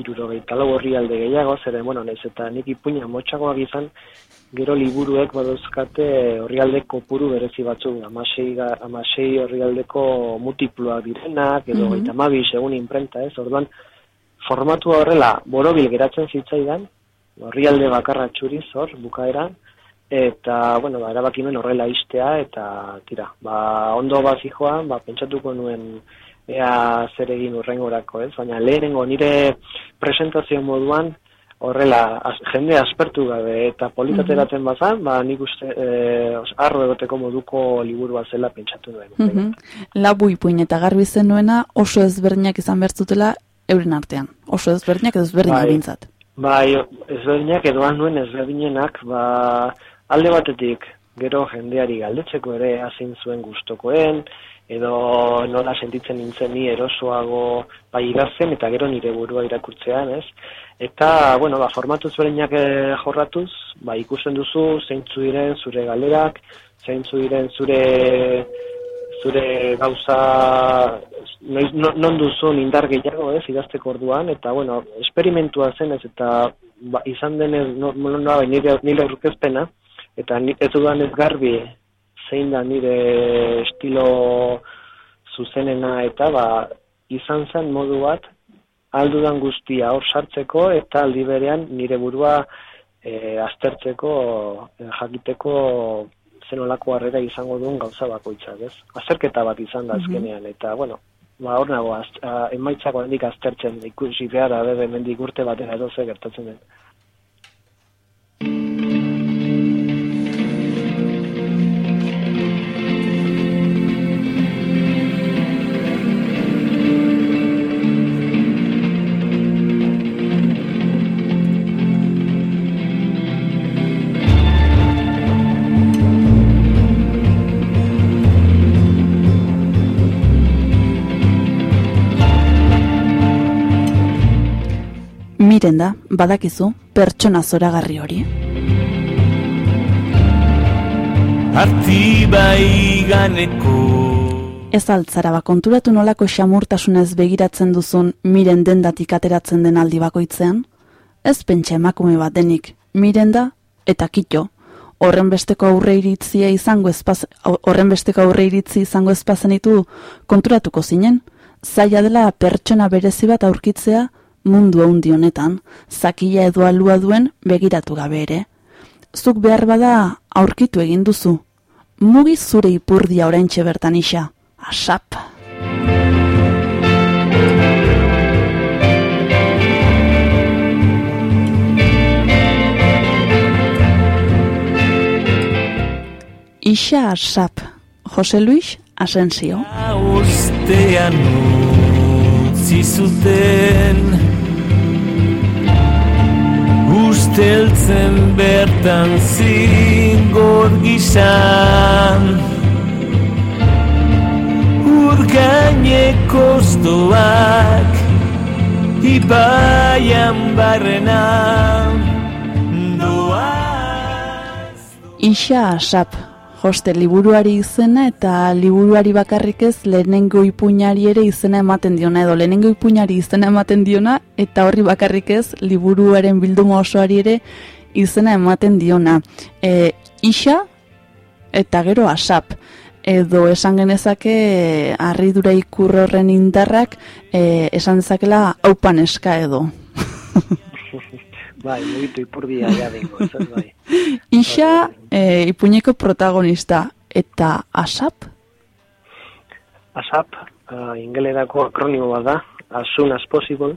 irurogeita lau horri alde gehiago, zeren, bueno, nahiz eta nik ipuina motxagoak izan, gero liburuek baduzkate horrialde kopuru berezi batzuk, amasei, amasei horrialdeko multiploa direnak, edo mm -hmm. segun imprenta, ez, orduan, formatua horrela, borobil geratzen zitzaidan, horrialde bakarra txuriz hor, bukaeran, eta, bueno, ba, erabaki nuen horrela istea, eta, tira, ba, ondo bazijoan, ba, pentsatuko nuen, ea zer egin urrengorako, ez? Baina lehenengo nire presentazio moduan horrela az, jende aspertu gabe eta politateratzen bazan, ba nik uste eh, arro egoteko moduko liburua zela pentsatu nuen. Mhm. Lau ipuin eta garbi zenuena oso ezberdinak izan bertzutela euren artean. Oso ezberdinak edo ezberdinak Bai. bintzat. Bai, ezberdinak edoan nuen ezberdinenak, ba, alde batetik gero jendeari galdetzeko ere hazin zuen gustokoen, edo nola sentitzen nintzen ni erosoago bai idazten eta gero nire burua irakurtzean, ez? Eta, bueno, ba, formatu ezberdinak eh, jorratuz, ba, ikusten duzu zeintzu diren zure galerak, zeintzu diren zure zure gauza noiz, no- non duzun indar gehiago ez idazteko orduan eta bueno esperimentua zenez eta ba, izan denez no, no, no, nire, nire eta ni, ez dudan ez garbi zein da nire estilo zuzenena eta ba izan zen modu bat aldudan guztia hor sartzeko eta aldi berean nire burua e, aztertzeko e, jakiteko zenolako harrera izango duen gauza bakoitzak, ez? Azterketa bat izan da azkenean, eta, bueno, ba, hor nago, az, a, emaitzako hendik aztertzen, ikusi behar, abe, hemendik urte batera edo ze gertatzen den. Miren da, badakizu, pertsona zoragarri hori. Artibai ganeko Ez altzara ba konturatu nolako xamurtasunez begiratzen duzun miren dendatik ateratzen den aldi bakoitzean? Ez pentsa emakume bat denik, miren da eta kito. Horren besteko aurre iritzia izango espaz, horren besteko aurre iritzi izango espazenitu konturatuko zinen, zaila dela pertsona berezi bat aurkitzea mundu handi honetan, zakila edo alua duen begiratu gabe ere. Zuk behar bada aurkitu egin duzu. Mugi zure ipurdia oraintxe bertan isa. Asap. Isa Asap. Jose Luis Asensio. Ustean utzi Usteltzen bertan zingor gizan. Urgaineko oztoak Ibaian barrena. Doaz Isa Asap. Joste, liburuari izena eta liburuari bakarrik ez lehenengo ipuñari ere izena ematen diona edo lehenengo ipuñari izena ematen diona eta horri bakarrik ez liburuaren bilduma osoari ere izena ematen diona. E, isa eta gero asap edo esan genezake harridura ikur horren indarrak e, esan dezakela haupan eska edo. Bai, mugitu ipurdia ja ez bai. Isa e, ipuñeko protagonista eta asap? ASAP, uh, ingelerako akronimo bat da, as soon as possible,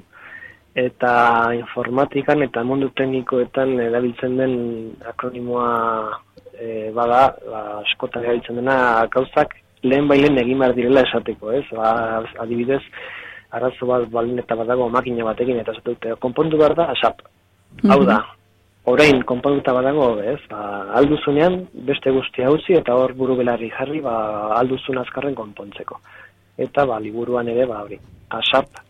eta informatikan eta mundu teknikoetan erabiltzen den akronimoa e, bada, ba, askotan erabiltzen dena gauzak lehen bailen egin behar direla esateko, ez? Ba, adibidez, arazo bat baldin eta badago makina batekin eta esatu konpondu behar da, asap. Hau da, orain konponduta badago, ez? Ba, alduzunean beste guztia utzi eta hor buru belarri jarri, ba, alduzun azkarren konpontzeko. Eta ba, liburuan ere, ba, hori, asap,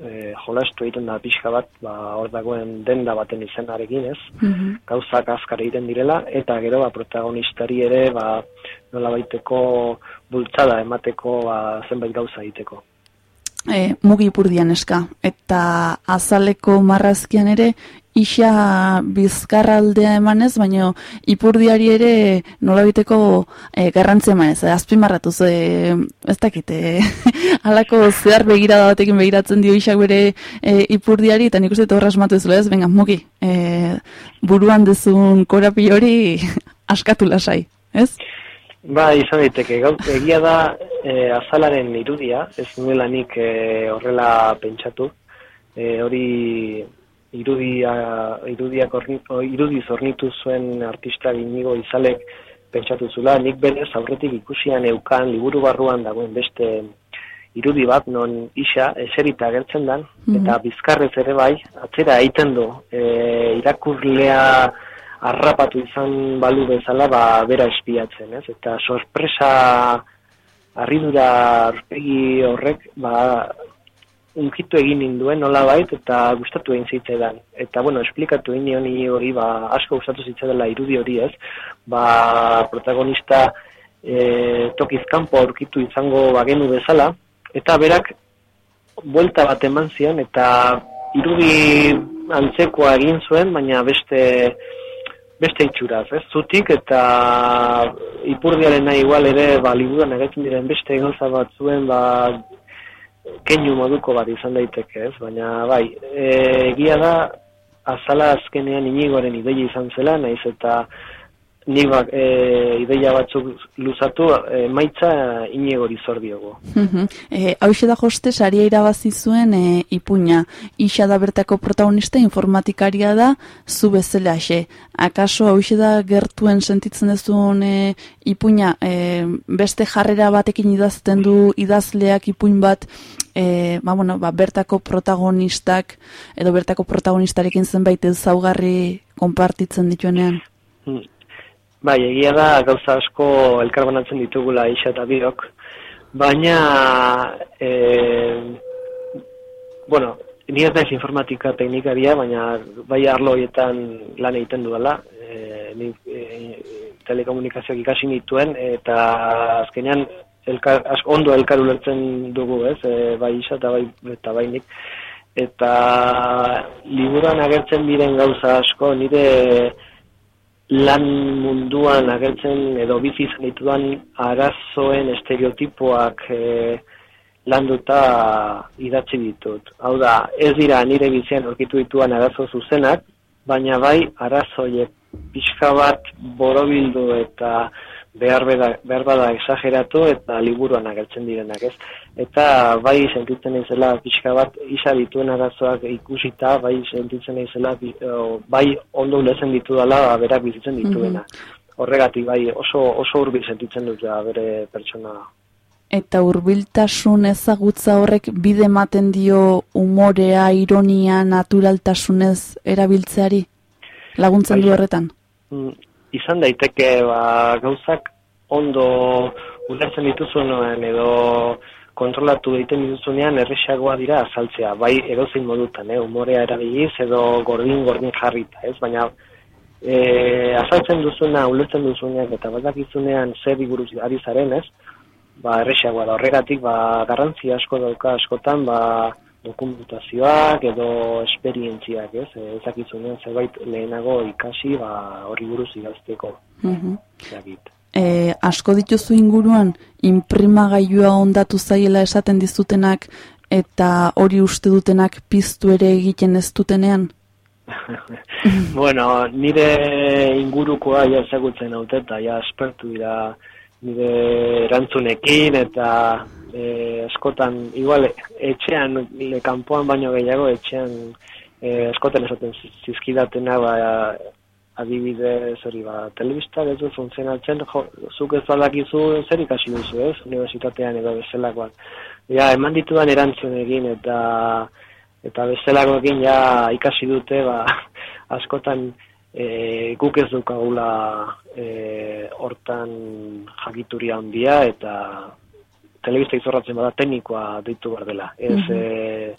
e, jolastu egiten da pixka bat, ba, hor dagoen denda baten izenarekin, ez? gauzak azkar egiten direla, eta gero ba, protagonistari ere ba, nola baiteko bultzada emateko ba, zenbait gauza egiteko. E, mugi ipurdian eska. Eta azaleko marrazkian ere, isa bizkarraldea emanez, baina ipurdiari ere nolabiteko e, garrantzia emanez. E, azpimarratuz, e, ez dakite, halako zehar begirada batekin begiratzen dio isak bere e, ipurdiari, eta nik uste horra asmatu ezula ez, venga, mugi, e, buruan dezun korapi hori askatu lasai, ez? Ba, izan daiteke, gau, egia da e, azalaren irudia, ez nuela nik e, horrela pentsatu, e, hori irudia, irudiak orni, o, irudiz ornitu zuen artista inigo izalek pentsatu zula, nik berez aurretik ikusian eukan liburu barruan dagoen beste irudi bat, non isa eserita agertzen dan, eta bizkarrez ere bai, atzera egiten du, e, irakurlea harrapatu izan balu bezala, ba, bera espiatzen, ez? Eta sorpresa harridura aurpegi horrek, ba, unkitu egin ninduen nola bait, eta gustatu egin zitzaidan. Eta, bueno, esplikatu egin nion ni hori, ba, asko gustatu zitzaidala irudi hori ez, ba, protagonista e, tokiz kanpo aurkitu izango bagenu bezala, eta berak buelta bat eman zion, eta irudi antzekoa egin zuen, baina beste beste itxuraz, ez? Zutik eta ipurdiaren nahi igual ere, ba, liburuan agertzen diren beste gauza bat zuen, ba, keinu moduko bat izan daiteke, ez? Baina, bai, e, egia da, azala azkenean inigoaren ideia izan zela, naiz eta nik bak, e, ideia batzuk luzatu, e, maitza inigori zor diogu. E, hauxe da joste, saria irabazi zuen e, ipuña. Isa da bertako protagonista informatikaria da zu bezala xe. Akaso hauxe da gertuen sentitzen duzun e, ipuña e, beste jarrera batekin idazten du idazleak ipuin bat e, ba, bueno, ba, bertako protagonistak edo bertako protagonistarekin zenbait ezaugarri konpartitzen dituenean. Bai, egia da gauza asko elkarbanatzen ditugula isa eta biok, baina, e, bueno, ni ez naiz informatika teknikaria, baina bai arlo horietan lan egiten dudala, e, ni e, telekomunikazioak ikasi nituen, eta azkenean elkar, asko ondo elkar ulertzen dugu, ez, e, bai isa eta bai, eta bai nik. Eta liburuan agertzen diren gauza asko, nire lan munduan agertzen edo bizi izan ditudan arazoen estereotipoak e, landuta idatzi ditut. Hau da, ez dira nire bizian aurkitu dituan arazo zuzenak, baina bai arazoiek pixka bat borobildu eta behar, beda, behar bada exageratu eta liburuan agertzen direnak, ez? Eta bai sentitzen naizela pixka bat isa dituen arazoak ikusita, bai sentitzen naizela o, bai ondo ulertzen ditu berak bizitzen dituena. Horregatik bai oso oso hurbil sentitzen dut ja bere pertsona Eta hurbiltasun ezagutza horrek bide ematen dio umorea, ironia, naturaltasunez erabiltzeari? Laguntzen du Bai. horretan? Izan daiteke ba, gauzak ondo ulertzen dituzunean edo kontrolatu egiten dituzunean erresagoa dira azaltzea, bai edozein modutan, eh, umorea erabiliz edo gordin gordin jarrita, ez? Baina e, azaltzen duzuna, ulertzen duzunean, eta badakizunean zer buruz ari zaren, ez? Ba, errexagoa da, horregatik, ba, garrantzi asko dauka askotan, ba, dokumentazioak edo esperientziak, ez? E, ezakizunean zerbait lehenago ikasi, ba, horri buruz idazteko. Mhm. Zagit. E, asko dituzu inguruan, inprimagailua ondatu zaiela esaten dizutenak, eta hori uste dutenak piztu ere egiten ez dutenean? bueno, nire ingurukoa ja ezagutzen haute eta ja espertu dira nire erantzunekin eta e, askotan, igual etxean, nire kanpoan baino gehiago etxean e, askotan esaten zizkidatena ba, adibidez hori ba, telebista ez du funtzionatzen, jo, zuk ez badakizu zer ikasi duzu ez, unibertsitatean edo bezalakoak. Ja, eman ditudan erantzun egin eta eta bestelakoekin ja ikasi dute ba, askotan e, guk ez dukagula e, hortan jakituria handia eta telebista izorratzen bada teknikoa deitu behar dela, ez e,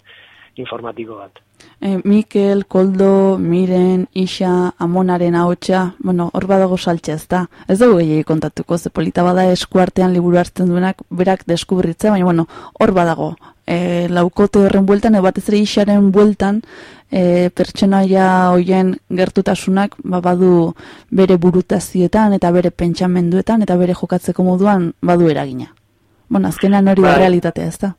informatiko bat. E, Mikel, Koldo, Miren, Isa, Amonaren ahotsa, bueno, hor badago saltxe ez da. Ez dugu gehiagik kontatuko, ze polita bada eskuartean liburu hartzen duenak berak deskubritzea, baina bueno, hor badago. E, laukote horren bueltan, edo batez ere Isaren bueltan, e, pertsonaia hoien gertutasunak ba, badu bere burutazietan eta bere pentsamenduetan eta bere jokatzeko moduan badu eragina. Bueno, azkenan hori da Bai. realitatea ez da.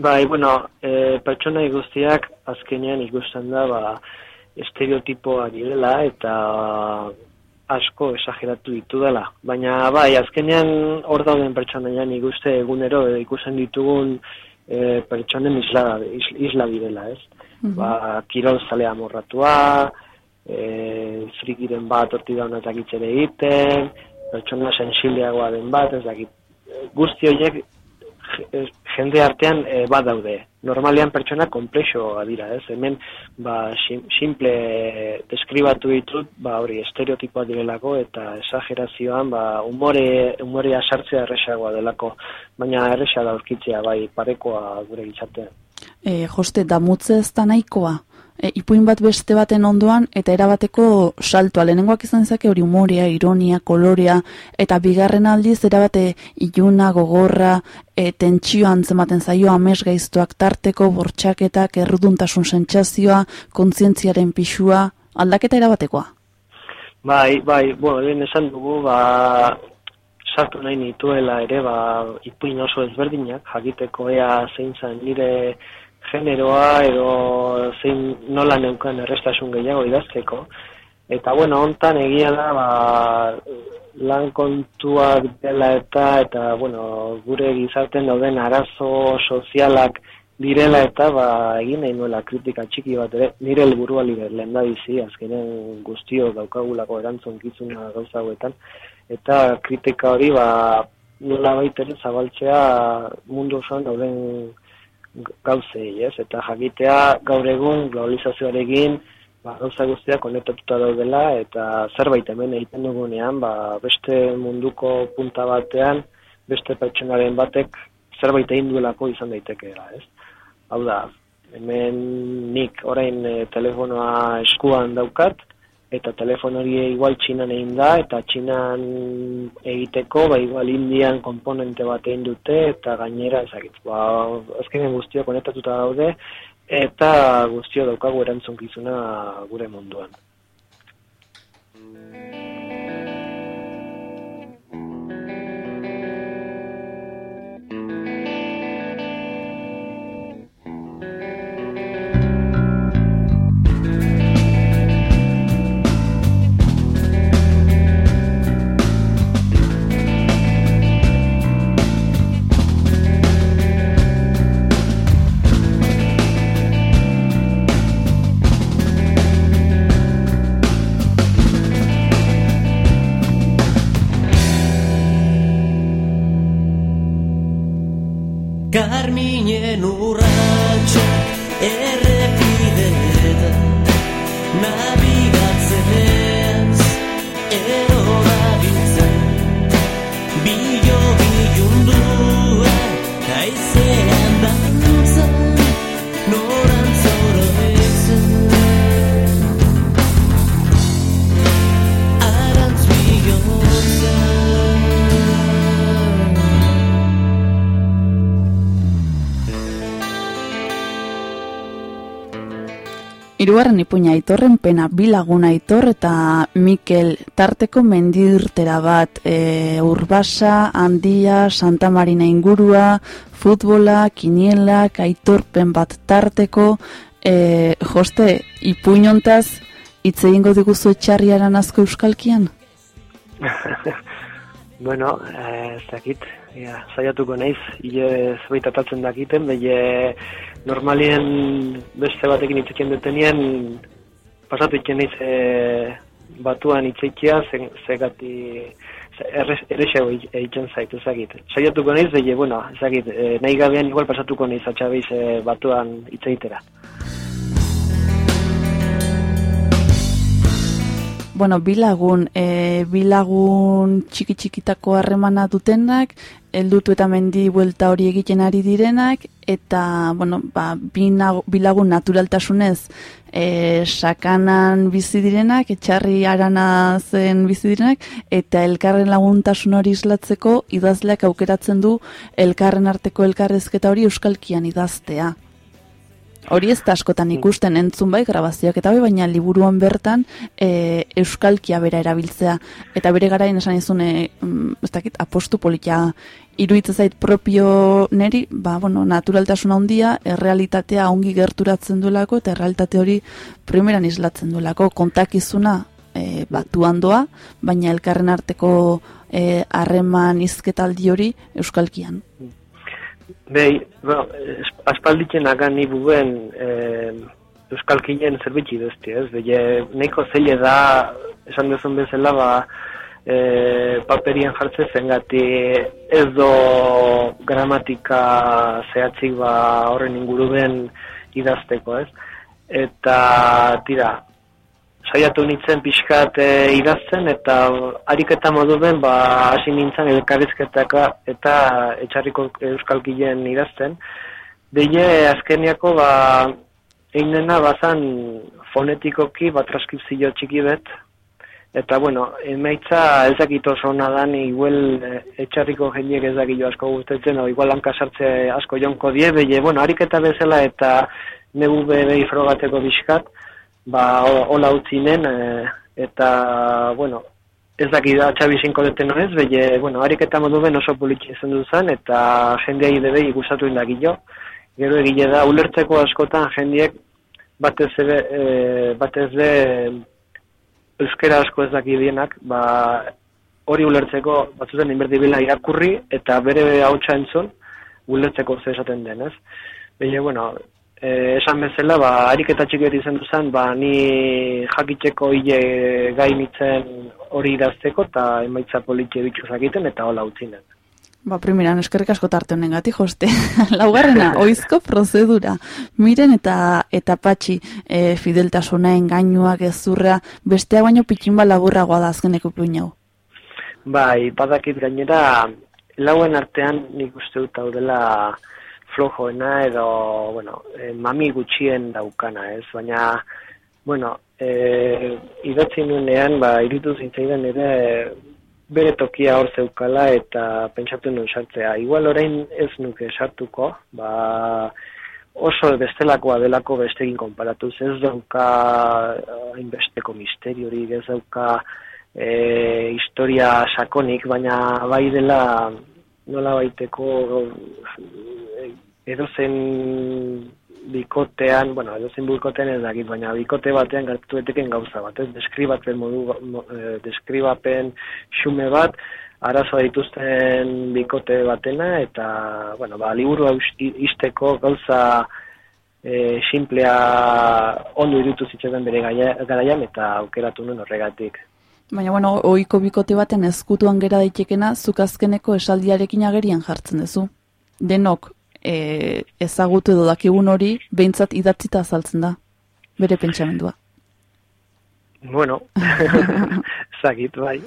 Bai, bueno, e, pertsona guztiak azkenean ikusten da ba, estereotipoa direla eta asko esageratu ditu dela. Baina bai, azkenean hor dauden pertsonaian nik uste egunero e, ikusten ditugun e, pertsonen isla, is- isla direla, ez? Ba, kirol zalea morratua, e, frikiren bat horti da honetak itxere egiten, pertsona sensileagoa den bat, ez dakit. Guzti horiek je- jende artean e, badaude. Normalean pertsona komplexoa dira, ez? Hemen ba, sim- simple deskribatu ditut, ba hori estereotipoa direlako eta esagerazioan ba umore umorea sartzea erresagoa delako, baina erresa da aurkitzea bai parekoa gure gizartean. e, joste damutze ez da nahikoa. E, ipuin bat beste baten ondoan eta erabateko saltoa. Lehenengoak izan zake hori umorea, ironia, kolorea eta bigarren aldiz erabate iluna, gogorra, e, tentsioa antzematen zaio amesgaiztoak tarteko, bortxaketak, erruduntasun sentsazioa, kontzientziaren pixua, aldaketa erabatekoa. Bai, bai, bueno, lehen esan dugu, ba, sartu nahi nituela ere, ba, ipuin oso ezberdinak, jakiteko ea zein zen nire generoa edo zein nola neukan errestasun gehiago idazteko. Eta bueno, hontan egia da, ba, lan kontuak dela eta, eta bueno, gure gizarten dauden arazo sozialak direla eta ba, egin nahi nuela kritika txiki bat ere, nire helburua liber lehen da bizi, azkenen guztio daukagulako erantzun kizuna gauza hauetan, eta kritika hori ba, nola ere zabaltzea mundu osoan dauden gauzei, ez? Eta jakitea gaur egun globalizazioarekin ba, gauza guztiak konektatuta daudela eta zerbait hemen egiten dugunean ba, beste munduko punta batean beste pertsonaren batek zerbait egin duelako izan daitekeela, ez? Hau da, hemen nik orain e, telefonoa eskuan daukat, eta telefono hori igual txinan egin da, eta txinan egiteko, ba igual indian komponente bat egin dute, eta gainera ezagit, ba, azkenen guztio konektatuta daude, eta guztio daukagu erantzunkizuna gure munduan. Hirugarren ipuina aitorren pena bi lagun aitor eta Mikel tarteko mendirtera bat. E, urbasa, handia, Santa Marina ingurua, futbola, kinielak, aitorpen bat tarteko, e, joste, ipuinontaz hitz egingo diguzu etxarriaran azko euskalkian? bueno, eh, ez dakit, ja, saiatuko naiz, hile zerbait atatzen dakiten, behi normalien beste batekin itzekin dutenien, pasatu itken naiz e, batuan itzeikia, zegati errexego egiten zaitu, ezagit. Saiatuko naiz, behi, bueno, ezagit, e, nahi gabean igual pasatuko naiz atxabeiz e, batuan itzeitera. Bueno, bilagun, e, bilagun txiki txikitako harremana dutenak, heldutu eta mendi buelta hori egiten ari direnak, eta, bueno, ba, bilagun naturaltasunez e, sakanan bizi direnak, etxarri arana zen bizi direnak, eta elkarren laguntasun hori islatzeko idazleak aukeratzen du elkarren arteko elkarrezketa hori euskalkian idaztea. Hori ez da askotan ikusten entzun bai grabazioak eta bai, baina liburuan bertan e, euskalkia bera erabiltzea. Eta bere garaien esan izune, mm, ez dakit, apostu politia iruditzen zait propio neri, ba, bueno, naturaltasuna handia, errealitatea ongi gerturatzen duelako, eta errealitate hori primeran islatzen duelako, kontakizuna e, batuan doa, baina elkarren arteko e, harreman izketaldi hori euskalkian. Bueno, es- aspalditzen agan ni buen eh, euskalkinen zerbitzi duzti, ez? Beye, nahiko zeile da, esan duzun bezala, ba, eh, paperian jartzen zengati ez do gramatika zehatzik ba, horren inguruen idazteko, ez? Eta, tira, saiatu nintzen pixkat e, idazten eta ariketa moduen ba hasi nintzen elkarrizketaka eta etxarriko euskalkilen idazten. Deie azkeniako ba einena bazan fonetikoki ba transkripzio txiki bet eta bueno, emaitza ez dakit oso ona dan igual eh, etxarriko jendiek ez asko gustatzen o igual hanka sartze asko jonko die beie, bueno, ariketa bezala eta negu behi frogateko bizkat, ba, ho- hola utzi nen, e, eta, bueno, ez dakit da txabizinko deten ez, beye, bueno, harik eta modu ben oso politxe izan duzan, eta jendeai debei gustatu indakillo. Gero egile da, ulertzeko askotan jendiek batez ere, e, batez be, euskera asko ez dakidienak, ba, hori ulertzeko batzutan inberdibila irakurri eta bere hautsa entzun ulertzeko ze esaten den, ez? Baina, bueno, eh, esan bezala, ba, ariketa txiket izan duzan, ba, ni jakitzeko hile gai nitzen hori idazteko eta emaitza politxe bitxuz egiten eta hola utzinen. Ba, primeran, eskerrik asko tarte honengatik, joste. Laugarrena, oizko prozedura. Miren eta eta patxi, e, fideltasuna, engainua, gezurra, bestea baino pitxinba laburragoa da azkeneko hau. Bai, badakit gainera, lauen artean nik uste dut hau dela flojoena edo, bueno, eh, mami gutxien daukana, ez? Baina, bueno, eh, idatzi nuenean, ba, iritu zintzaidan ere bere tokia hor zeukala eta pentsatu nuen sartzea. Igual orain ez nuke sartuko, ba, oso bestelakoa delako bestekin konparatuz, ez dauka hainbesteko misteriorik, ez dauka e, historia sakonik, baina bai dela nola baiteko e, edozen bikotean, bueno, edozen bikotean ez dakit, baina bikote batean gertatu eteken gauza bat, ez? Deskribapen modu, mo- eh, deskribapen xume bat, arazoa dituzten bikote batena, eta, bueno, ba, liburu isteko gauza e, simplea ondo irutu zitzaidan bere garaian, eta aukeratu nuen horregatik. Baina, bueno, oiko bikote baten ezkutuan gera daitekena, zuk azkeneko esaldiarekin agerian jartzen duzu. Denok e, ezagutu edo dakigun hori, behintzat idatzita azaltzen da, bere pentsamendua. Bueno, zagit, bai.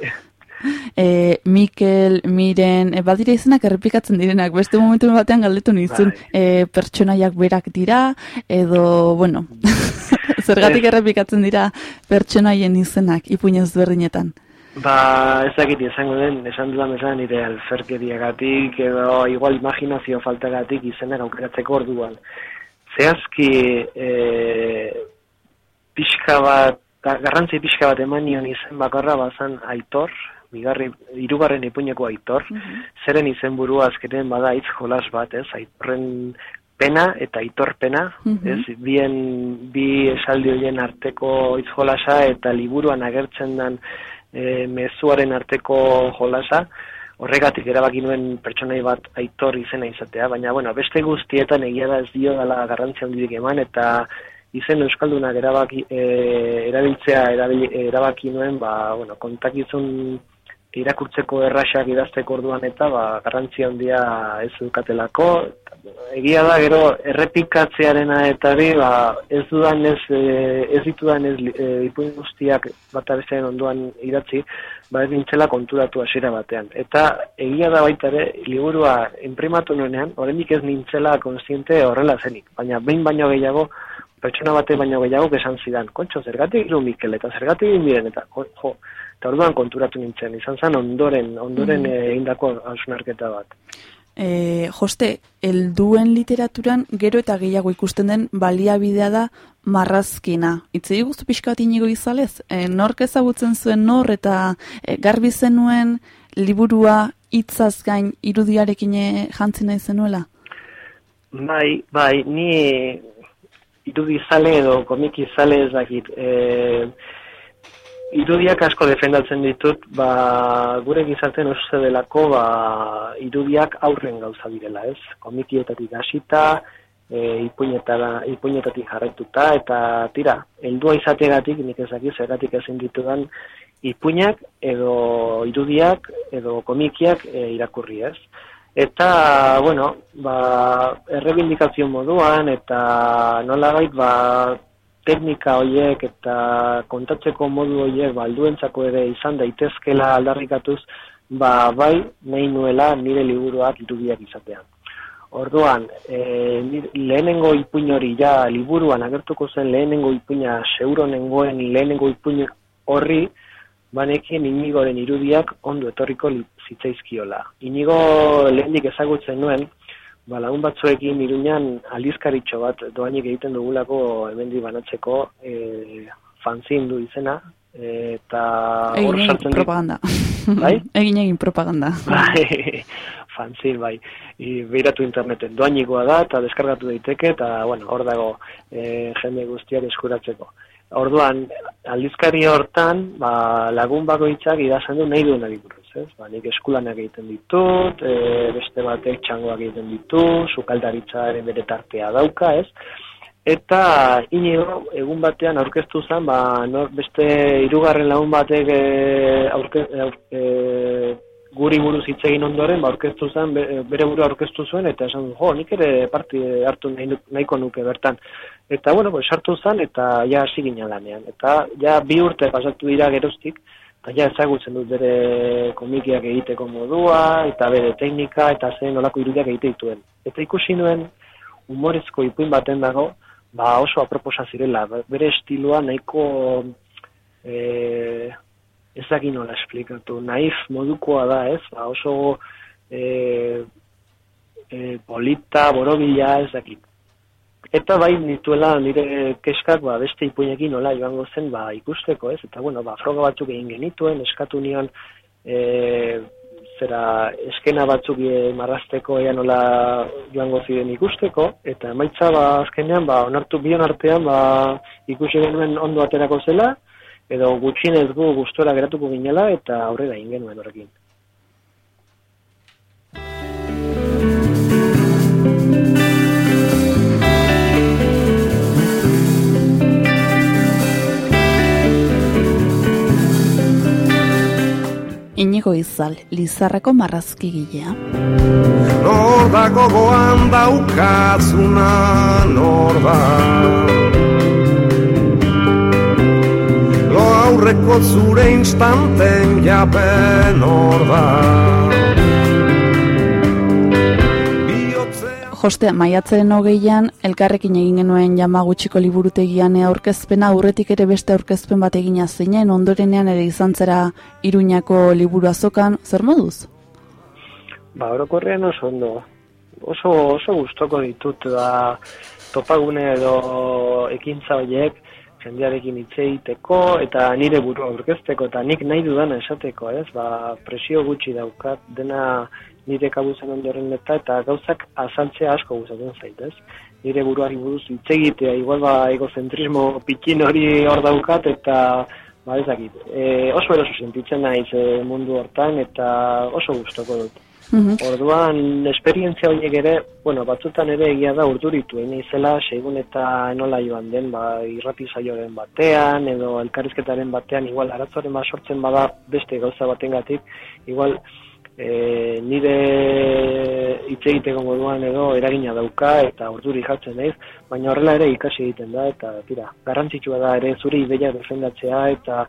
E, Mikel, Miren, e, badira izenak errepikatzen direnak, beste momentu batean galdetu nizun, e, pertsonaiak berak dira, edo, bueno, zergatik errepikatzen dira pertsonaien izenak, ipuinez berdinetan. Ba, ez dakit izango den, esan dudan bezala nire alferkeriagatik edo igual imaginazio faltagatik izenak aukeratzeko orduan. Zehazki e, pixka bat, ga- garrantzi pixka bat eman nion izen bakarra bazan aitor, bigarri, irugarren ipuineko aitor, zeren izenburua azkenen bada hitz jolas bat, ez, aitorren pena eta aitorpena, Mhm. ez, bien, bi esaldi horien arteko hitz jolasa eta liburuan agertzen den e, mezuaren arteko jolasa, horregatik erabaki nuen pertsonai bat aitor izena izatea, baina bueno, beste guztietan egia da ez dio dela garrantzia handirik eman eta izen euskaldunak erabaki e, erabiltzea erabili, erabaki nuen, ba bueno, kontakizun irakurtzeko erraxak idazteko orduan eta ba garrantzia handia ez dukatelako. Egia da gero errepikatzearena eta hori ba ez dudan ez e, ez ditudan ez e, ipuin guztiak bata bestearen ondoan idatzi, ba ez nintzela konturatu hasiera batean. Eta egia da baita ere, liburua imprimatu nuenean, oraindik ez nintzela konstiente horrela zenik, baina behin baino gehiago, pertsona bate baino gehiago esan zidan, kontxo, zergatik iru Mikel, eta zergatik egin diren, eta jo, eta orduan konturatu nintzen, izan zen ondoren, ondoren mm. egindako hausnarketa bat. E, joste, helduen literaturan gero eta gehiago ikusten den baliabidea da marrazkina. Itze guztu pixka bat inigo izalez? E, nork ezagutzen zuen nor eta e, garbi zenuen liburua hitzaz gain irudiarekin jantzi nahi zenuela? Bai, bai, ni irudizale edo komikizale ez dakit. E, irudiak asko defendatzen ditut, ba, gure gizarten uste delako, ba, irudiak aurren gauza direla, ez? Komikietatik hasita, e, ipuinetatik jarraituta, eta tira, heldua izategatik, nik ezakit, zergatik ezin ditudan, ipuinak edo irudiak edo komikiak e, irakurri, ez? Eta, bueno, ba, errebindikazio moduan eta nolabait, ba, teknika hoiek eta kontatzeko modu hoiek balduentzako ere izan daitezkela aldarrikatuz, ba, bai, nahi nuela nire liburuak irudiak izatea. Orduan, e, lehenengo ipuin hori ja liburuan agertuko zen lehenengo ipuina seuro nengoen lehenengo ipuin horri, banekin inigoren irudiak ondo etorriko zitzaizkiola. Inigo lehenik ezagutzen nuen, ba, lagun batzuekin iruñan aldizkaritxo bat doainik egiten dugulako hemendi banatzeko e, fanzin du izena, eta Egin hor egin dit- propaganda. Bai? egin egin propaganda. Bai, fanzin, bai. I, behiratu interneten doainikoa da, eta deskargatu daiteke, eta, bueno, hor dago e, jende guztiak eskuratzeko. Orduan, aldizkari hortan, ba, lagun bakoitzak idazten du nahi duenari buruz, ez? Ba, nik eskulanak egiten ditut, e, beste batek txangoak egiten ditu, sukaldaritzaren bere tartea dauka, ez? Eta inigo, egun batean aurkeztu zen, ba, nor, beste hirugarren lagun batek e, aurke, e, guri buruz hitz egin ondoren, ba, aurkeztu zen, be- bere buru aurkeztu zuen, eta esan jo, nik ere parte hartu nahi, nahiko nuke bertan. Eta, bueno, pues, sartu zen, eta ja hasi gina lanean. Eta, ja bi urte pasatu dira geroztik, eta ja ezagutzen dut bere komikiak egiteko modua, eta bere teknika, eta zen nolako irudiak egite dituen. Eta ikusi nuen, humorezko ipuin baten dago, ba oso aproposa zirela, bere estiloa nahiko e, ez dakit nola esplikatu, naif modukoa da, ez? Ba, oso e, e, polita, borobila, ez dakit. Eta bai nituela nire keskak ba, beste ipuinekin nola joango zen ba, ikusteko, ez? Eta bueno, ba, froga batzuk egin genituen, eskatu nion e, zera eskena batzuk e, marrazteko ea nola joango ziren ikusteko, eta emaitza ba, azkenean ba, onartu bion artean ba, ikusi genuen ondo aterako zela, edo gutxienez gu gustora geratuko ginela eta aurrera egin genuen horrekin. Inigo izal, Lizarrako marrazkigilea. Nor da gogoan daukazuna nor da aurreko zure instanten japen nor da Joste, maiatzaren hogeian, elkarrekin egin genuen jamagutxiko liburutegian aurkezpena, aurretik ere beste aurkezpen bat egina zeinen, ondorenean ere izan zera iruñako liburu azokan, zer moduz? Ba, orokorrean oso ondo. Oso, oso gustoko ditut da topagune edo ekintza horiek jendearekin hitz egiteko eta nire burua aurkezteko eta nik nahi dudana esateko, ez? Ba, presio gutxi daukat dena nire kabuzen ondoren eta eta gauzak azaltzea asko gustatzen zait, ez? Nire buruari buruz hitz egitea, igual ba egozentrismo pikin hori hor daukat eta ba ez dakit. E, oso eroso sentitzen naiz e, mundu hortan eta oso gustoko dut. Mhm. Orduan, esperientzia horiek ere, bueno, batzutan ere egia da urduritu, egin izela, segun eta nola joan den, ba, irrati saioaren batean, edo elkarrizketaren batean, igual, aratzoren bat sortzen bada beste gauza batengatik, igual, e, nire hitz egiteko moduan edo eragina dauka eta urduri jartzen naiz, baina horrela ere ikasi egiten da eta tira, garrantzitsua da ere zuri ideia defendatzea eta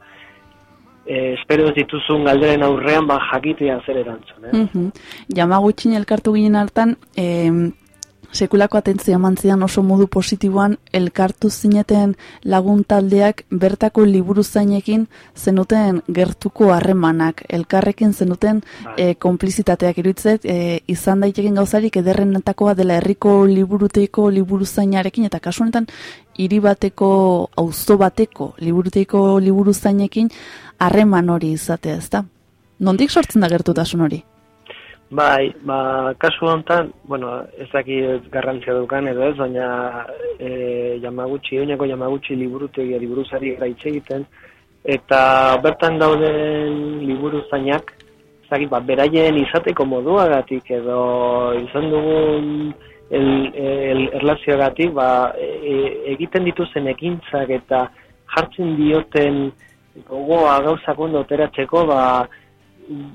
e, espero ez dituzun galderen aurrean ba jakitea zer erantzun, eh? Mhm. Yamagutxin elkartu ginen hartan, em, sekulako atentzia eman zidan oso modu positiboan elkartu zineten lagun taldeak bertako liburu zainekin zenuten gertuko harremanak, elkarrekin zenuten e, konplizitateak iruditzet, e, izan daiteken gauzarik ederrenetakoa dela herriko liburuteiko liburu zainarekin, eta kasu honetan hiri bateko, auzo bateko liburuteiko liburu zainekin harreman hori izatea, ezta? Nondik sortzen da gertutasun hori? Bai, ba, kasu honetan, bueno, ez dakit garrantzia dukan edo ez, baina e, Yamaguchi, oinako Yamaguchi liburutegia liburuzari gaitze egiten, eta bertan dauden liburu zainak, ez dakit, ba, beraien izateko moduagatik edo izan dugun el, el, erlazioagatik, ba, e, egiten dituzen ekintzak eta jartzen dioten gogoa gauzak ondo oteratzeko, ba,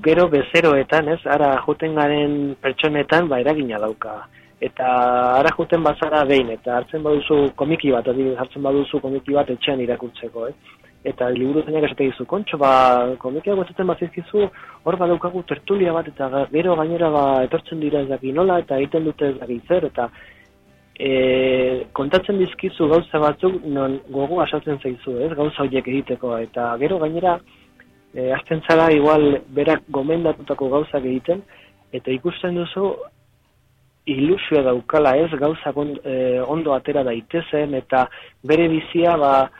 gero bezeroetan, ez, ara juten garen pertsonetan, ba, eragina dauka. Eta ara juten bazara behin, eta hartzen baduzu komiki bat, adibidez hartzen baduzu komiki bat etxean irakurtzeko, ez. Eta liburu zeinak esate dizu, kontxo, ba, komikia gustatzen bazizkizu, hor badaukagu tertulia bat, eta gero gainera ba, etortzen dira ez nola, eta egiten dute ez zer, eta e, kontatzen dizkizu gauza batzuk non gogo asaltzen zaizu, ez, gauza horiek egiteko, eta gero gainera, e, azten zara igual berak gomendatutako gauzak egiten, eta ikusten duzu ilusioa daukala ez gauzak on, e, ondo atera daitezen, eta bere bizia, ba,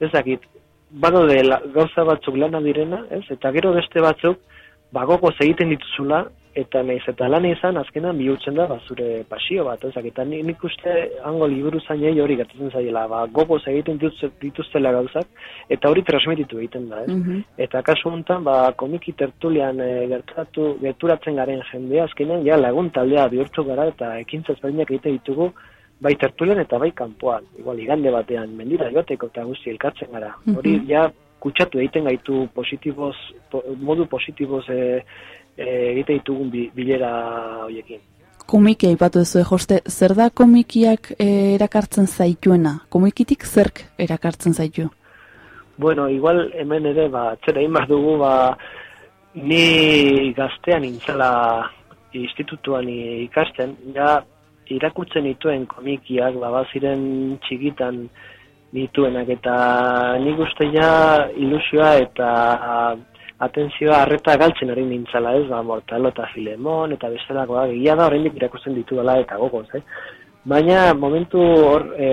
ez dakit, badaude la- gauza batzuk lana direna, ez? Eta gero beste batzuk, ba, gogoz egiten dituzula, eta naiz eta lan izan azkenan bihurtzen da ba, zure pasio bat, ez? Eta ni- nik uste hango liburu zainei hori gertatzen zaiela, ba, gogoz egiten dituz- dituztela gauzak, eta hori transmititu egiten da, ez? Mhm. Eta kasu honetan, ba, komiki tertulian e, gertatu, gerturatzen garen jendea, azkenean, ja, lagun taldea bihurtu gara, eta ekintza ezberdinak egite ditugu, bai tertulian eta bai kanpoan. Igual, igande batean, mendira joateko eta guzti elkartzen gara. Mhm. Hori, ja, kutsatu egiten gaitu positiboz, po, modu positiboz e, e, egite ditugun bi, bilera hoiekin. Komikia ipatu duzu, joste, zer da komikiak eh, erakartzen zaituena? Komikitik zerk erakartzen zaitu? Bueno, igual hemen ere, ba, txera egin dugu, ba, ni gaztean intzala institutuan ikasten, ja, irakurtzen dituen komikiak, ba, baziren txikitan dituenak, eta nik uste ja ilusioa eta atentzioa arreta galtzen ari nintzala, ez, ba, Mortalo eta Filemon, eta bestelakoa, egia da oraindik irakurtzen ditudala eta gogoz, eh? Baina momentu hor, e,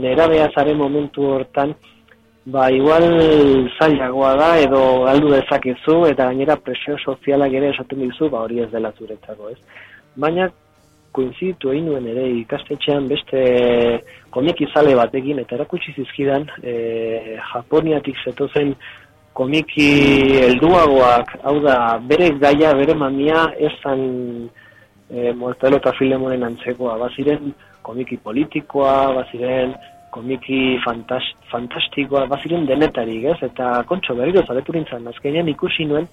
nerabea zaren momentu hortan, ba, igual zailagoa da, edo galdu dezakezu, eta gainera presio sozialak ere esaten dizu, ba, hori ez dela zuretzako, ez? Baina, koinziditu egin nuen ere ikastetxean beste komiki zale batekin, eta erakutsi zizkidan, e, Japoniatik zetozen komiki helduagoak, hau da, bere gaia, bere mamia, esan e, Mortalo eta Filemonen antzekoa, baziren komiki politikoa, baziren komiki fantas, fantastikoa, baziren denetarik, ez? Eta kontxo berriro zaletu nintzen, azkenean ikusi nuen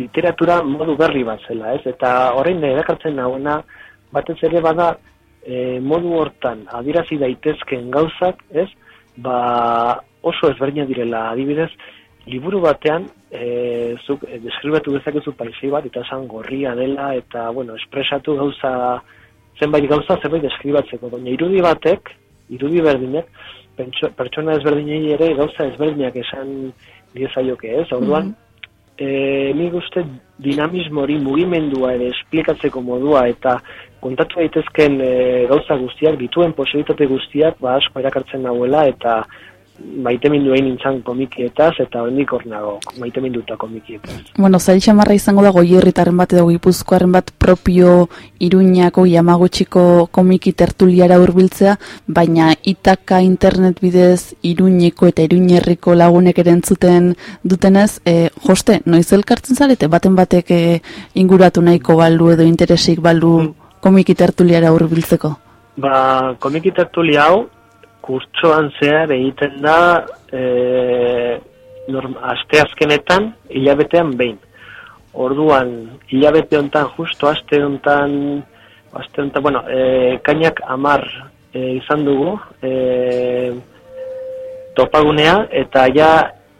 literatura modu berri bat zela, ez? Eta horrein erakartzen nagoena, batez ere bada e, modu hortan adirazi daitezken gauzak, ez? Ba oso ezberdina direla, adibidez, liburu batean e, zuk e, deskribatu dezakezu paisei bat eta esan gorria dela eta bueno, espresatu gauza zenbait gauza zerbait deskribatzeko, baina irudi batek, irudi berdinek, pertsona ezberdinei ere gauza ezberdinak esan diezaioke, ez? Orduan, e, nik uste dinamismo hori mugimendua ere esplikatzeko modua eta kontatu daitezken e, gauza guztiak, dituen posibilitate guztiak, ba asko erakartzen nahuela eta maite minduein nintzen komikietaz, eta hendik hor nago, maite minduta komikietaz. Bueno, zail xamarra izango da goierritarren bat edo gipuzkoaren bat propio iruñako Yamagutxiko komiki tertuliara hurbiltzea, baina itaka internet bidez iruñeko eta iruñerriko lagunek ere entzuten dutenez, e, joste, noiz elkartzen zarete, baten batek e, inguratu nahiko balu edo interesik balu komiki tertuliara hurbiltzeko. Ba, komiki tertuli hau, kurtsoan zehar egiten da e, norm, aste azkenetan, hilabetean behin. Orduan, hilabete hontan, justo aste hontan, aste hontan, bueno, e, kainak amar e, izan dugu, e, topagunea, eta ja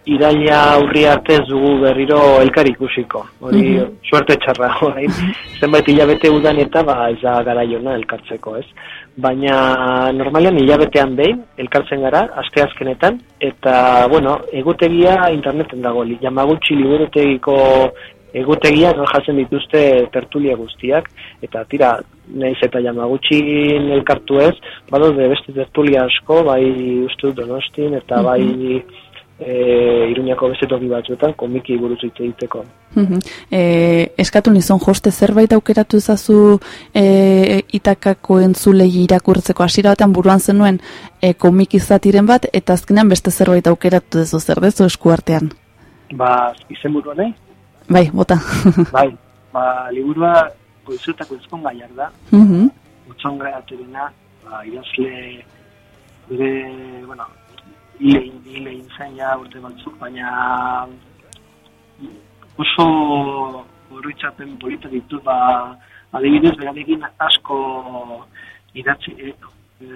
iraila aurri arte ez dugu berriro elkar ikusiko. Hori, Mhm. suerte txarra, orain. Zenbait hilabete udan eta ba, ez da garaiona elkartzeko, ez? Baina normalean hilabetean behin elkartzen gara, aste azkenetan, eta, bueno, egutegia interneten dago, Yamaguchi liburutegiko egutegia non jatzen dituzte tertulia guztiak, eta tira, naiz eta Yamaguchin elkartu ez, badaude beste tertulia asko, bai uste dut donostin, eta bai e, iruñako beste toki batzuetan komiki buruz hitz egiteko. Mhm. E, eskatu nizon joste zerbait aukeratu ezazu e, itakako entzulei irakurtzeko hasiera batean buruan zenuen e, komiki zatiren bat eta azkenean beste zerbait aukeratu dezu zer dezu eskuartean. Ba, izenburua nahi? Bai, bota. bai, ba, liburua goizutako ezkon gaiak da, Mhm. utzonga aterena, ba, idazle bere, bueno, hile, hile intzen ja urte batzuk, baina oso horritzapen polita ditu, ba, adibidez, berarekin asko idatzi, e, e,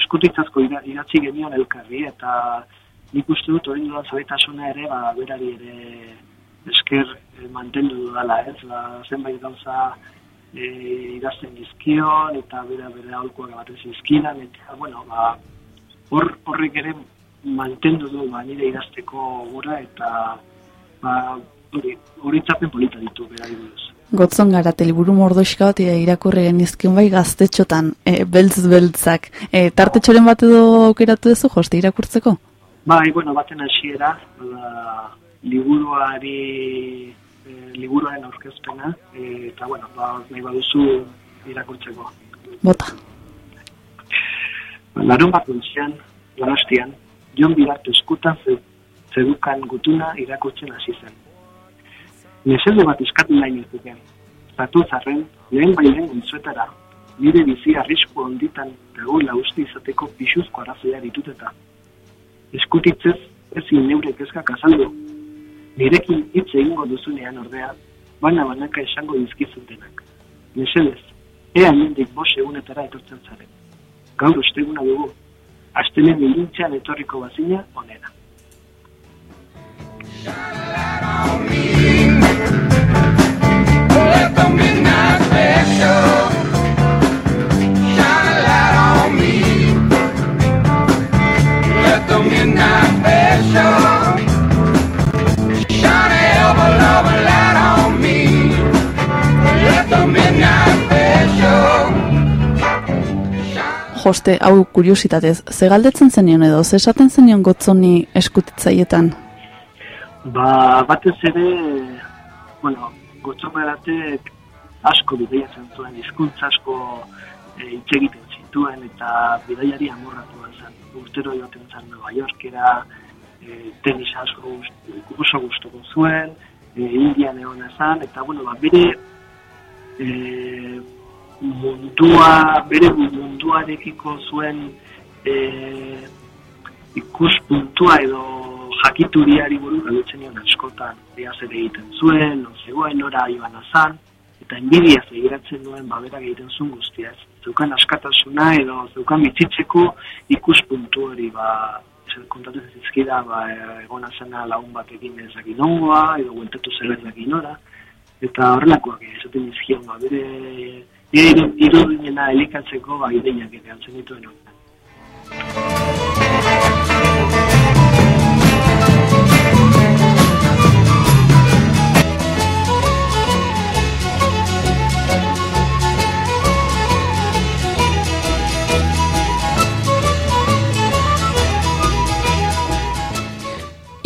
eskutitzazko ida- idatzi genion elkarri, eta nik uste dut hori dudan zabaitasuna ere, ba, berari ere esker e, mantendu dudala, ez, ba, zenbait gauza e, idazten dizkion, eta bera bere aholkuak ematen zizkidan, eta, bueno, ba, hor, horrek ere mantendu du ba, nire idazteko gura, eta ba, hori, horitzapen polita ditu berari buruz. Gotzon gara, teliburu mordoxka bat irakurri genizkion bai gaztetxotan, e, beltz-beltzak. E, tartetxoren bat edo aukeratu duzu joste irakurtzeko? Bai, bueno, baten hasiera, da, liburuari, e, liburuaren aurkezpena, e, eta, bueno, ba, nahi baduzu irakurtzeko. Bota. Larun bat goizean, donostian, Jon Bidarte eskutan ze- zedukan gutuna irakurtzen hasi zen. Mesede bat eskatu nahi nizuken. Zatu zarren, lehen bailen gontzuetara, nire bizi arrisku onditan dagoela uste izateko pixuzko arazoia dituteta. Eskutitzez, ezin neure kezkak azaldu. Nirekin hitz egingo duzunean ordea, bana banaka esango dizkizun denak. Mesedez, ea hemendik bost egunetara etortzen zaren. Gaur osteguna dugu, astelen ilintzean etorriko bazina onena. Let the midnight special Joste, hau kuriositatez, ze galdetzen zenion edo, ze esaten zenion gotzoni eskutitzaietan? Ba, batez ere, bueno, gotzoperatek asko bideiatzen zuen, hizkuntza asko e, hitz egiten zituen eta bidaiari amorratua zen. Urtero joaten zen Nueva Yorkera, e, tenis asko oso gustuko zuen, e, Indian egon zen, eta bueno, ba, bere e, mundua, bere munduarekiko zuen e, ikuspuntua edo jakituriari buruz galdetzen nion askotan ea zer egiten zuen, non zegoen nora joan azan, eta enbidia zegiratzen duen baberak egiten zuen guztiaz. Zeukan askatasuna edo zeukan bitzitzeko ikuspuntu hori ba, zer kontatu zizkida ba, egon azena lagun batekin ezakin nongoa, edo gueltatu zela ezakin nora, eta horrelakoak esaten dizkion, ba, bere nire irudinena elikatzeko ba, ideiak ere altzen dituen hori.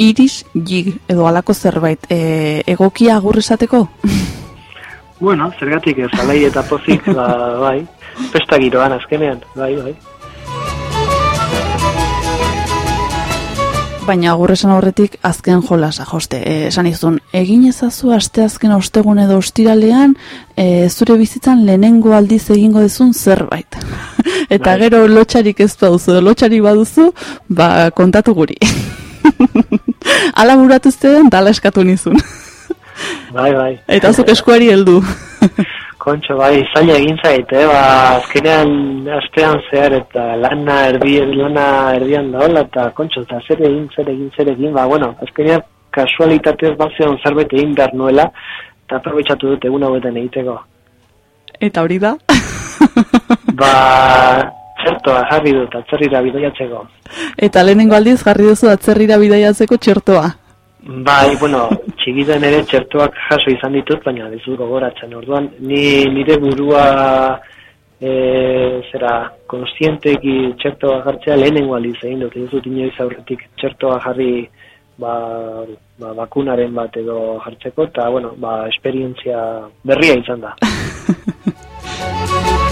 iris jig edo alako zerbait. E, egokia agur esateko? Bueno, zergatik ez, alai eta pozik, ba, bai, pesta giroan azkenean, bai, bai. Baina agur esan aurretik azken jolasa joste. E, esan izun, egin ezazu aste azken ostegun edo ostiralean e, zure bizitzan lehenengo aldiz egingo dezun zerbait. Eta Bai. gero lotxarik ez baduzu, lotxarik baduzu, ba kontatu guri. Ala buratu zuen, dala eskatu nizun. Bai, bai. Eta zuk eskuari heldu. Kontxo, bai, zaila egin zait, eh? ba, azkenean astean zehar eta lana erdi, lana erdian da hola, eta kontxo, eta zer egin, zer egin, zer egin, ba, bueno, azkenean kasualitatez bat zeon zerbait egin behar nuela, eta aprobetsatu dut egun hauetan egiteko. Eta hori da? Ba, txertoa jarri dut, atzerrira bidaiatzeko. Eta lehenengo aldiz jarri duzu atzerrira bidaiatzeko txertoa. Bai, bueno, txikitan ere txertoak jaso izan ditut, baina dut gogoratzen. Orduan, ni nire burua e, zera, konstienteki txertoa jartzea lehenengo aldiz egin dut. Ez dut inoiz aurretik txertoa jarri ba, ba, bakunaren bat edo jartzeko, eta, bueno, ba, esperientzia berria izan da.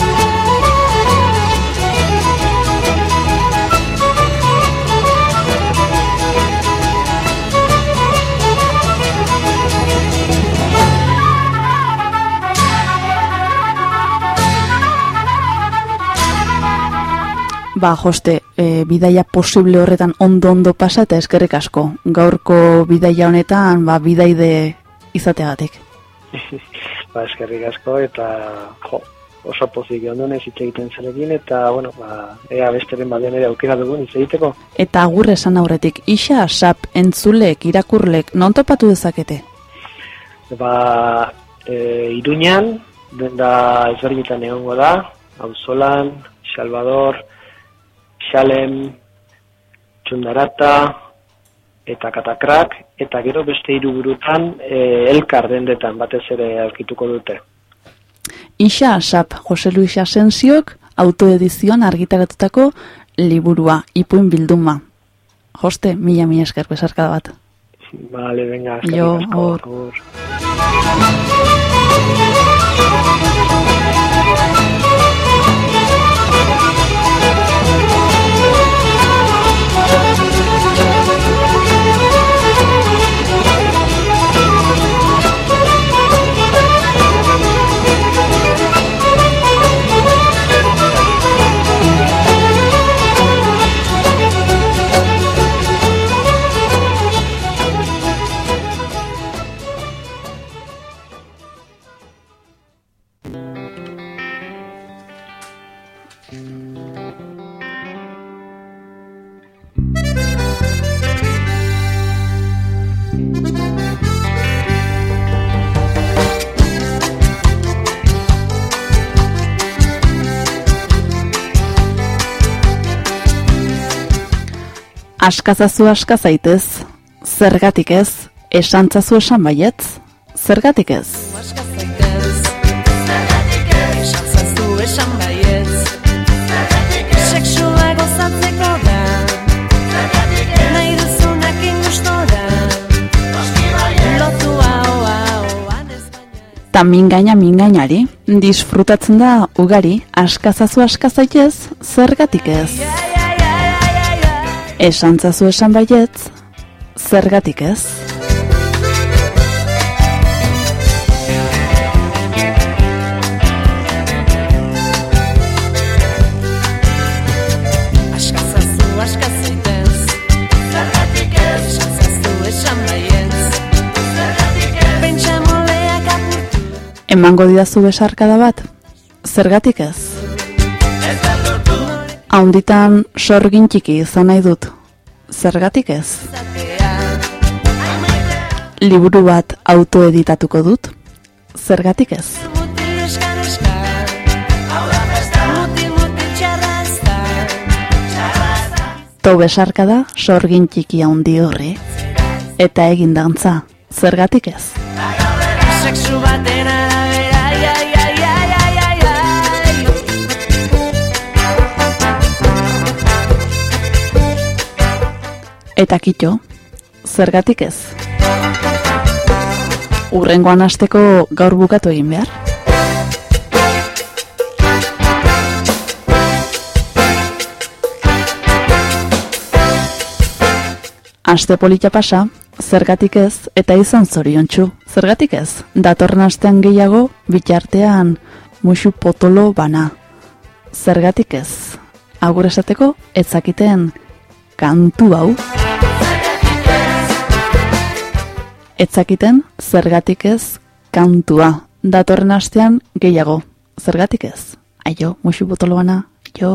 Ba, joste, e, bidaia posible horretan ondo-ondo pasa eta eskerrik asko. Gaurko bidaia honetan, ba, bidaide izateagatik. ba, eskerrik asko, eta, jo, oso pozik ondonez hitz egiten zarekin, eta, bueno, ba, ea besteren badean ere aukera dugun hitz egiteko. Eta agur esan aurretik, isa, sap, entzulek, irakurlek, non topatu dezakete? Ba, e, Iruñan, denda ezberdinetan egongo da, Auzolan, Salvador, Xalem, Txundarata, eta Katakrak, eta gero beste hiru burutan e, elkar dendetan batez ere aurkituko dute. Isa, sap, Jose Luis Asensiok, autoedizioan argitaratutako liburua, ipuin bilduma. Joste, mila mila esker besarkada bat. Vale, venga, Jo, eskerrik Askazazu aska zaitez, zergatik ez, esantzazu esan baietz, zergatik ez. Aska zaitez Zergatik ez Esan zazu esan baietz. Zergatik ez gozatzeko da. Zergatik ez Nahi duzunak ingustora. Noski baietz Ta mingaina mingainari, disfrutatzen da ugari, askazazu aska zaitez, zergatik ez. Esan zazu Zergatik ez? Esan baietz. Zergatik ez? Emango didazu besarkada bat, zergatik ez. Haunditan sorgin txiki izan nahi dut, zergatik ez. Liburu bat autoeditatuko dut, zergatik ez. Mutil eskan eskan Hau da festa Mutil mutil txarra ez da Txarra ez da To besarkada sorgin txiki handi horri, eta egin dantza, zergatik ez. Sexu baten Eta kitxo, zergatik ez? Urrengoan hasteko gaur bukatu egin behar. Aste polita pasa, zergatik ez, eta izan zoriontsu. Zergatik ez, datorren astean gehiago, bitartean musu potolo bana. Zergatik ez, agur esateko, etzakiten kantu hau. Etzakiten, zergatik ez, kantua. Datorren astean gehiago, zergatik ez. Aio, musu potolo bana, jo.